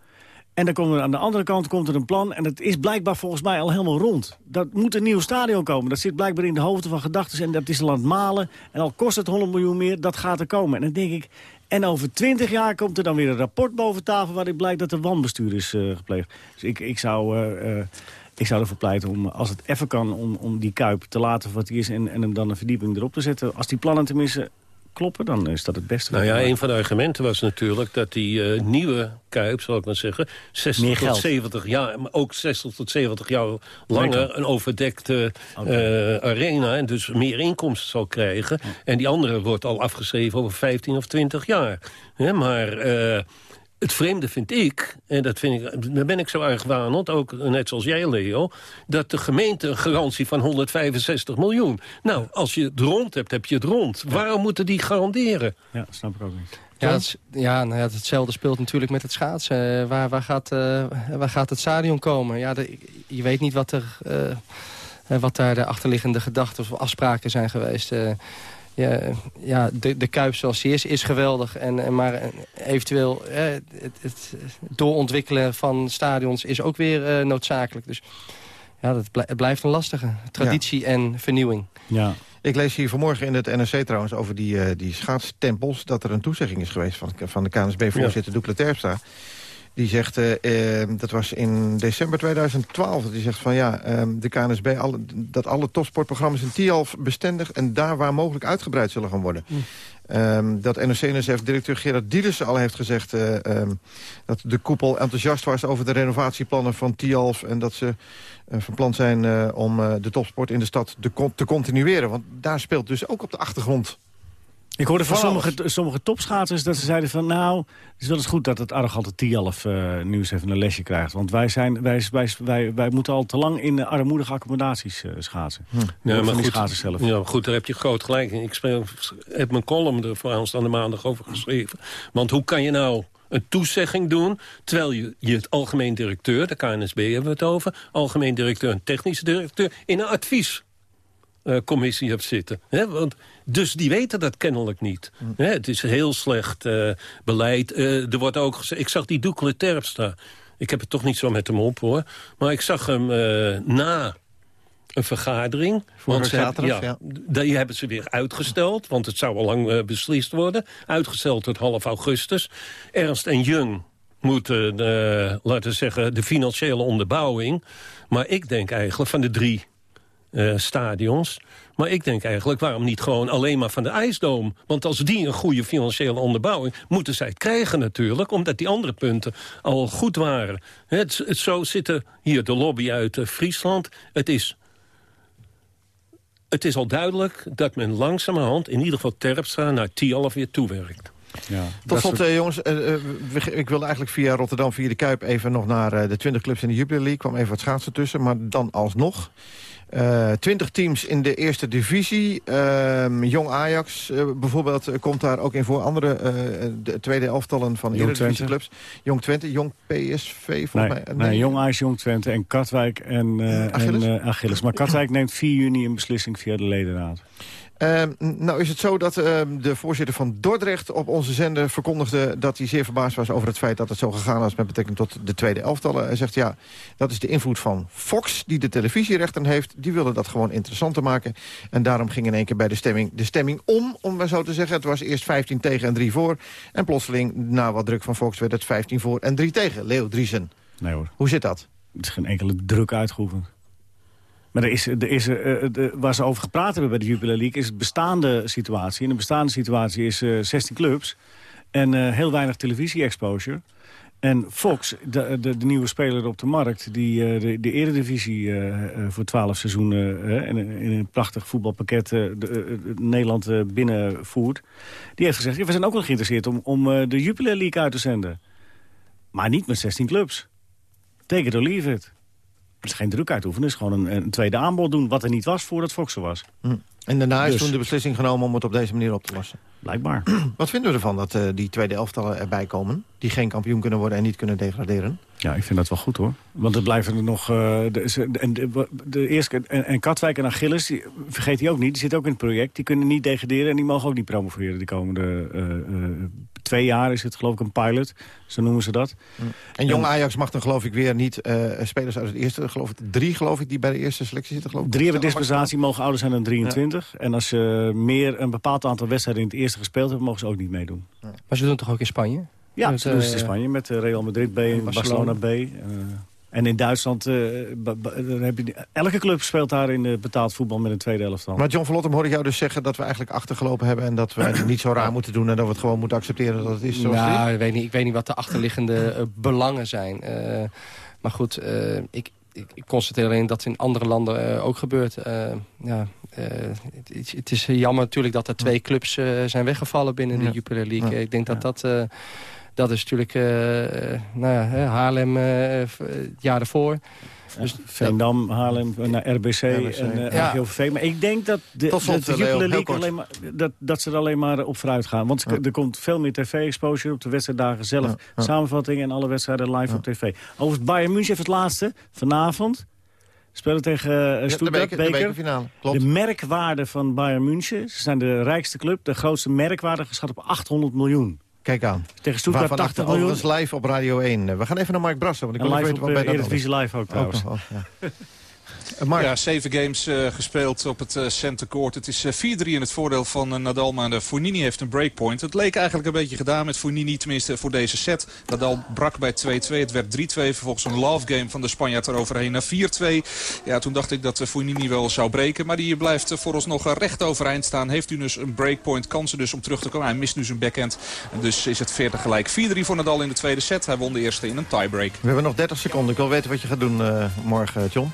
En dan komt er aan de andere kant komt er een plan. En het is blijkbaar volgens mij al helemaal rond. Dat moet een nieuw stadion komen. Dat zit blijkbaar in de hoofden van gedachten. En dat is het malen. En al kost het 100 miljoen meer, dat gaat er komen. En dan denk ik... En over 20 jaar komt er dan weer een rapport boven tafel... waarin blijkt dat er wanbestuur is eh, gepleegd. Dus ik, ik, zou, eh, eh, ik zou ervoor pleiten om, als het even kan... om, om die Kuip te laten wat die is en, en hem dan een verdieping erop te zetten. Als die plannen tenminste kloppen, dan is dat het beste. Nou ja, een van de argumenten was natuurlijk dat die eh, nieuwe Kuip, zal ik maar zeggen... 60 Meer tot geld. 70 jaar, maar ook 60 tot 70 jaar langer... een overdekte eh, arena en dus meer inkomsten zal krijgen. En die andere wordt al afgeschreven over 15 of 20 jaar. Maar... eh, het vreemde vind ik, en dat vind ik, daar ben ik zo argwanend, ook net zoals jij Leo, dat de gemeente een garantie van 165 miljoen. Nou, als je het rond hebt, heb je het rond. Waarom moeten die garanderen? Ja, snap ik ook niet. Ja, het, ja, nou ja, hetzelfde speelt natuurlijk met het schaatsen. Eh, waar, waar, gaat, eh, waar gaat het stadion komen? Ja, de- je weet niet wat, er, eh, eh, wat daar de achterliggende gedachten of afspraken zijn geweest. Ja, ja, de, de Kuip zoals die is, is geweldig. En, en maar eh, eventueel eh, het, het doorontwikkelen van stadions is ook weer eh, noodzakelijk. Dus ja, dat het blijft een lastige. Traditie en vernieuwing. Ja. Ik lees hier vanmorgen in het NRC trouwens over die, eh, die schaatstempels... dat er een toezegging is geweest van, van de KNSB-voorzitter Doekle Terpstra. Die zegt, eh, eh, dat was in december 2012... die zegt van ja, eh, de KNSB... Alle, dat alle topsportprogramma's in TIALF bestendig... en daar waar mogelijk uitgebreid zullen gaan worden. Ehm, dat NOC-NSF-directeur Gerard Dielissen al heeft gezegd... eh, ehm, dat de koepel enthousiast was over de renovatieplannen van TIALF... en dat ze eh, van plan zijn om de topsport in de stad te, te continueren. Want daar speelt dus ook op de achtergrond... Ik hoorde van sommige, sommige topschaatsers dat ze zeiden van... nou, het is wel eens goed dat het arrogante Tialf eh nu eens even een lesje krijgt. Want wij, zijn, wij, wij, wij, wij moeten al te lang in armoedige accommodaties eh, schaatsen. Hm. Ja, maar goed, schaatsers zelf. ja, goed, daar heb je groot gelijk in. Ik speel, heb mijn column er voor aanstaande maandag over geschreven. Want hoe kan je nou een toezegging doen... terwijl je, je het algemeen directeur, de KNSB hebben we het over... algemeen directeur en technische directeur... in een adviescommissie hebt zitten. Hè? Want, dus die weten dat kennelijk niet. Hè? Het is heel slecht eh, beleid. Eh, er wordt ook gezegd, ik zag die Doekle Terpstra... Ik heb het toch niet zo met hem op, hoor. Maar ik zag hem eh, na een vergadering. Hebben- zaterdag, ja. Die hebben ze weer uitgesteld, want het zou al lang eh, beslist worden. Uitgesteld tot half augustus. Ernst en Jung moeten, eh, laten we zeggen, de financiële onderbouwing. Maar ik denk eigenlijk van de drie eh, stadions. Maar ik denk eigenlijk, waarom niet gewoon alleen maar van de IJsdoom? Want als die een goede financiële onderbouwing... moeten zij krijgen natuurlijk, omdat die andere punten al goed waren. Het, het, zo zitten hier de lobby uit eh, Friesland. Het is, het is al duidelijk dat men langzamerhand... in ieder geval Terpstra naar Tialf weer toewerkt. Ja, Tot slot, eh, jongens, eh, ik wilde eigenlijk via Rotterdam, via de Kuip... even nog naar eh, de 20 clubs in de Jupiler League. kwam even wat schaatsen tussen, maar dan alsnog. Eh 20 teams in de eerste divisie. Ehm, Jong Ajax eh, bijvoorbeeld eh, komt daar ook in voor. Andere de tweede elftallen van Jong Eredivisieclubs. Jong Twente, Jong PSV volgens Nee, mij. nee, Jong Ajax, Jong Twente en Katwijk en, Achilles? en Achilles. Maar Katwijk neemt 4 juni een beslissing via de ledenraad. Ehm, nou is het zo dat ehm, de voorzitter van Dordrecht op onze zender verkondigde... dat hij zeer verbaasd was over het feit dat het zo gegaan was... met betrekking tot de tweede elftallen. Hij zegt ja, dat is de invloed van Fox, die de televisierechten heeft. Die willen dat gewoon interessanter maken. En daarom ging in één keer bij de stemming de stemming om, om maar zo te zeggen. Het was eerst 15 tegen en 3 voor. En plotseling, na wat druk van Fox, werd het 15 voor en 3 tegen. Leo Driesen. Nee hoor. Hoe zit dat? Het is geen enkele druk uitgeoefend. Maar er is, er is, eh, eh, de- waar ze over gepraat hebben bij de Jupiler League... is het bestaande situatie. En de bestaande situatie is eh 16 clubs en eh, heel weinig televisie-exposure. En Fox, de, de, de nieuwe speler op de markt... die eh, de, de eredivisie eh, eh, voor 12 seizoenen... eh, en in een prachtig voetbalpakket eh, de, eh, eh, Nederland eh, binnenvoert... die heeft gezegd, we zijn ook wel geïnteresseerd om, om eh, de Jupiler League uit te zenden. Maar niet met 16 clubs. Take it or leave it. Het is geen druk uitoefenen, het is gewoon een, een tweede aanbod doen... wat er niet was voordat Fox er was. Hm. En daarna is Dus- toen de beslissing genomen om het op deze manier op te lossen. Blijkbaar. Wat vinden we ervan dat eh, die tweede elftallen erbij komen? Die geen kampioen kunnen worden en niet kunnen degraderen? Ja, ik vind dat wel goed hoor. Want er blijven er nog... eh, de, en de, de eerste, en, en Katwijk en Achilles, die, vergeet die ook niet. Die zitten ook in het project. Die kunnen niet degraderen en die mogen ook niet promoveren de komende eh, twee jaar. Is het geloof ik een pilot, zo noemen ze dat. En Jong Ajax mag dan geloof ik weer niet eh, spelers uit het eerste. Geloof ik, drie geloof ik die bij de eerste selectie zitten. Geloof ik. Drie hebben dispensatie, mogen ouder zijn dan 23. En als ze meer een bepaald aantal wedstrijden in het eerste gespeeld hebben... mogen ze ook niet meedoen. Maar ze doen het toch ook in Spanje? Ja, Met, ze doen het in eh, Spanje met eh, Real Madrid B en Barcelona, Barcelona. B. eh, en in Duitsland, eh, daar heb je, elke club speelt daar in de betaald voetbal met een tweede elftal. Maar John van Lottem hoorde ik jou dus zeggen dat we eigenlijk achtergelopen hebben... en dat we het niet zo raar moeten doen en dat we het gewoon moeten accepteren dat het is zoals het is. Nou, ik weet, niet, ik weet niet wat de achterliggende eh, belangen zijn. Eh, maar goed, eh, ik, ik, ik constateer alleen dat het in andere landen eh, ook gebeurt. Eh, ja, eh, het, is- het is jammer natuurlijk dat er twee clubs eh, zijn weggevallen binnen Ja. de Jupiler League. Ja. Ik denk dat dat... dat is natuurlijk eh, eh, nou ja, hè, Haarlem eh, het jaar ervoor. Dus Veendam, Haarlem, naar RBC, RBC. en uh, Ja. AGOVV. Maar ik denk dat de, Tot slot, de Jupiler League alleen maar, dat, dat ze er alleen maar op vooruit gaan. Want Ja. er komt veel meer tv-exposure op de wedstrijddagen zelf. Ja, ja. Samenvattingen en alle wedstrijden live Ja. op tv. Overigens, Bayern München heeft het laatste. Vanavond spelen tegen uh, de Stuttgart, beker, de bekerfinale. Klopt. De merkwaarde van Bayern München. Ze zijn de rijkste club. De grootste merkwaarde geschat op 800 miljoen. Kijk aan. Tegen Stuttgart Waarvan 80 achter- miljoen. live op Radio 1. We gaan even naar Mark Brassen, want ik wil weten wat uh, bij dat Eredivisie Live ook trouwens. Ook nog, oh, ja. Eh, Mark, Ja, zeven games eh, gespeeld op het eh, center court. Het is eh, 4-3 in het voordeel van Nadal, maar de Fognini heeft een breakpoint. Het leek eigenlijk een beetje gedaan met Fognini, tenminste voor deze set. Nadal brak bij 2-2, het werd 3-2. Vervolgens een love game van de Spanjaard eroverheen naar 4-2. Ja, toen dacht ik dat Fognini wel zou breken, maar die blijft vooralsnog recht overeind staan. Heeft nu dus een breakpoint, kansen dus om terug te komen. Hij mist nu zijn backhand, en dus is het 40 gelijk. 4-3 voor Nadal in de tweede set. Hij won de eerste in een tiebreak. we hebben nog 30 seconden. Ik wil weten wat je gaat doen eh, morgen, John.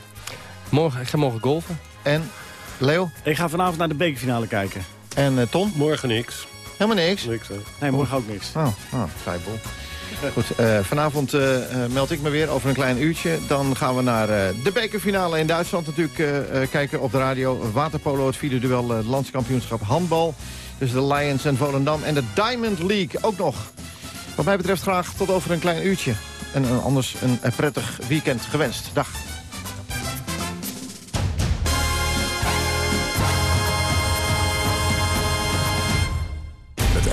Morgen, ik ga morgen golfen. En Leo Ik ga vanavond naar de bekerfinale kijken. en eh, Ton? Morgen niks. Helemaal niks. Niks, hè. Nee, morgen ook niks. Oh, oh vrijbol. Goed, eh, vanavond eh, meld ik me weer over een klein uurtje. Dan gaan we naar eh, de bekerfinale in Duitsland natuurlijk eh, eh, kijken op de radio. Waterpolo, het vierde duel, eh, landskampioenschap handbal. Dus de Lions en Volendam en de Diamond League ook nog. Wat mij betreft graag tot over een klein uurtje. En anders een prettig weekend gewenst. Dag.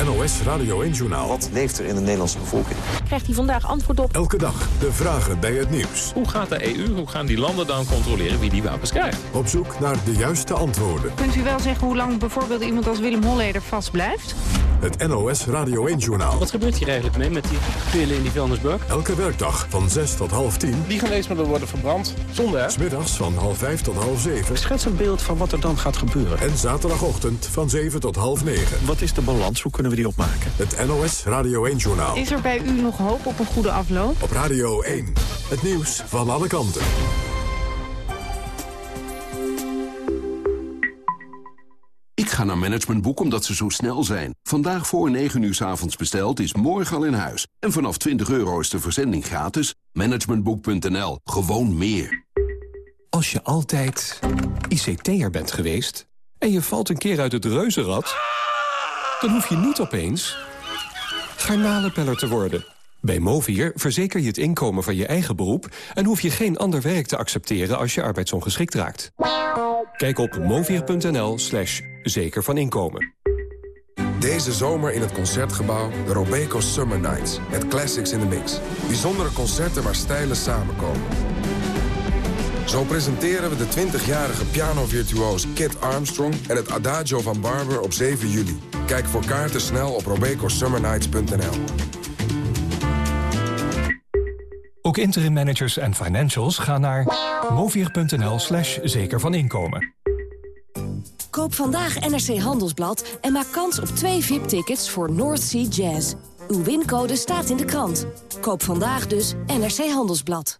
NOS Radio 1-journaal. Wat leeft er in de Nederlandse bevolking? Krijgt hij vandaag antwoord op? Elke dag de vragen bij het nieuws. Hoe gaat de EU, hoe gaan die landen dan controleren wie die wapens krijgt? Op zoek naar de juiste antwoorden. Kunt u wel zeggen hoe lang bijvoorbeeld iemand als Willem Holleder vastblijft? Het NOS Radio 1-journaal. Wat gebeurt hier eigenlijk mee met die pillen in die vuilnisbak? Elke werkdag van 6 tot half 10. Die geneesmiddelen worden verbrand. Zonde, hè? Smiddags van half 5 tot half 7. Schets een beeld van wat er dan gaat gebeuren. En zaterdagochtend van 7 tot half 9. Wat is de balans? Hoe kunnen we die opmaken? Het NOS Radio 1-journaal. Is er bij u nog hoop op een goede afloop? Op Radio 1. Het nieuws van alle kanten. Ik ga naar Managementboek omdat ze zo snel zijn. Vandaag voor 9 uur s avonds besteld is morgen al in huis. En vanaf 20 euro is de verzending gratis. Managementboek.nl. Gewoon meer. Als je altijd ICT'er bent geweest... en je valt een keer uit het reuzenrad... dan hoef je niet opeens garnalenpeller te worden. Bij Movier verzeker je het inkomen van je eigen beroep... en hoef je geen ander werk te accepteren als je arbeidsongeschikt raakt. Kijk op movier.nl slash zeker van inkomen. Deze zomer in het Concertgebouw de Robeco Summer Nights. Met classics in the mix. Bijzondere concerten waar stijlen samenkomen. Zo presenteren we de 20-jarige pianovirtuoos Kit Armstrong... en het Adagio van Barber op 7 juli. Kijk voor kaarten snel op robecosummernights.nl. Ook interim managers en financials gaan naar movier.nl slash zeker van inkomen. Koop vandaag NRC Handelsblad en maak kans op twee VIP-tickets voor North Sea Jazz. Uw wincode staat in de krant. Koop vandaag dus NRC Handelsblad.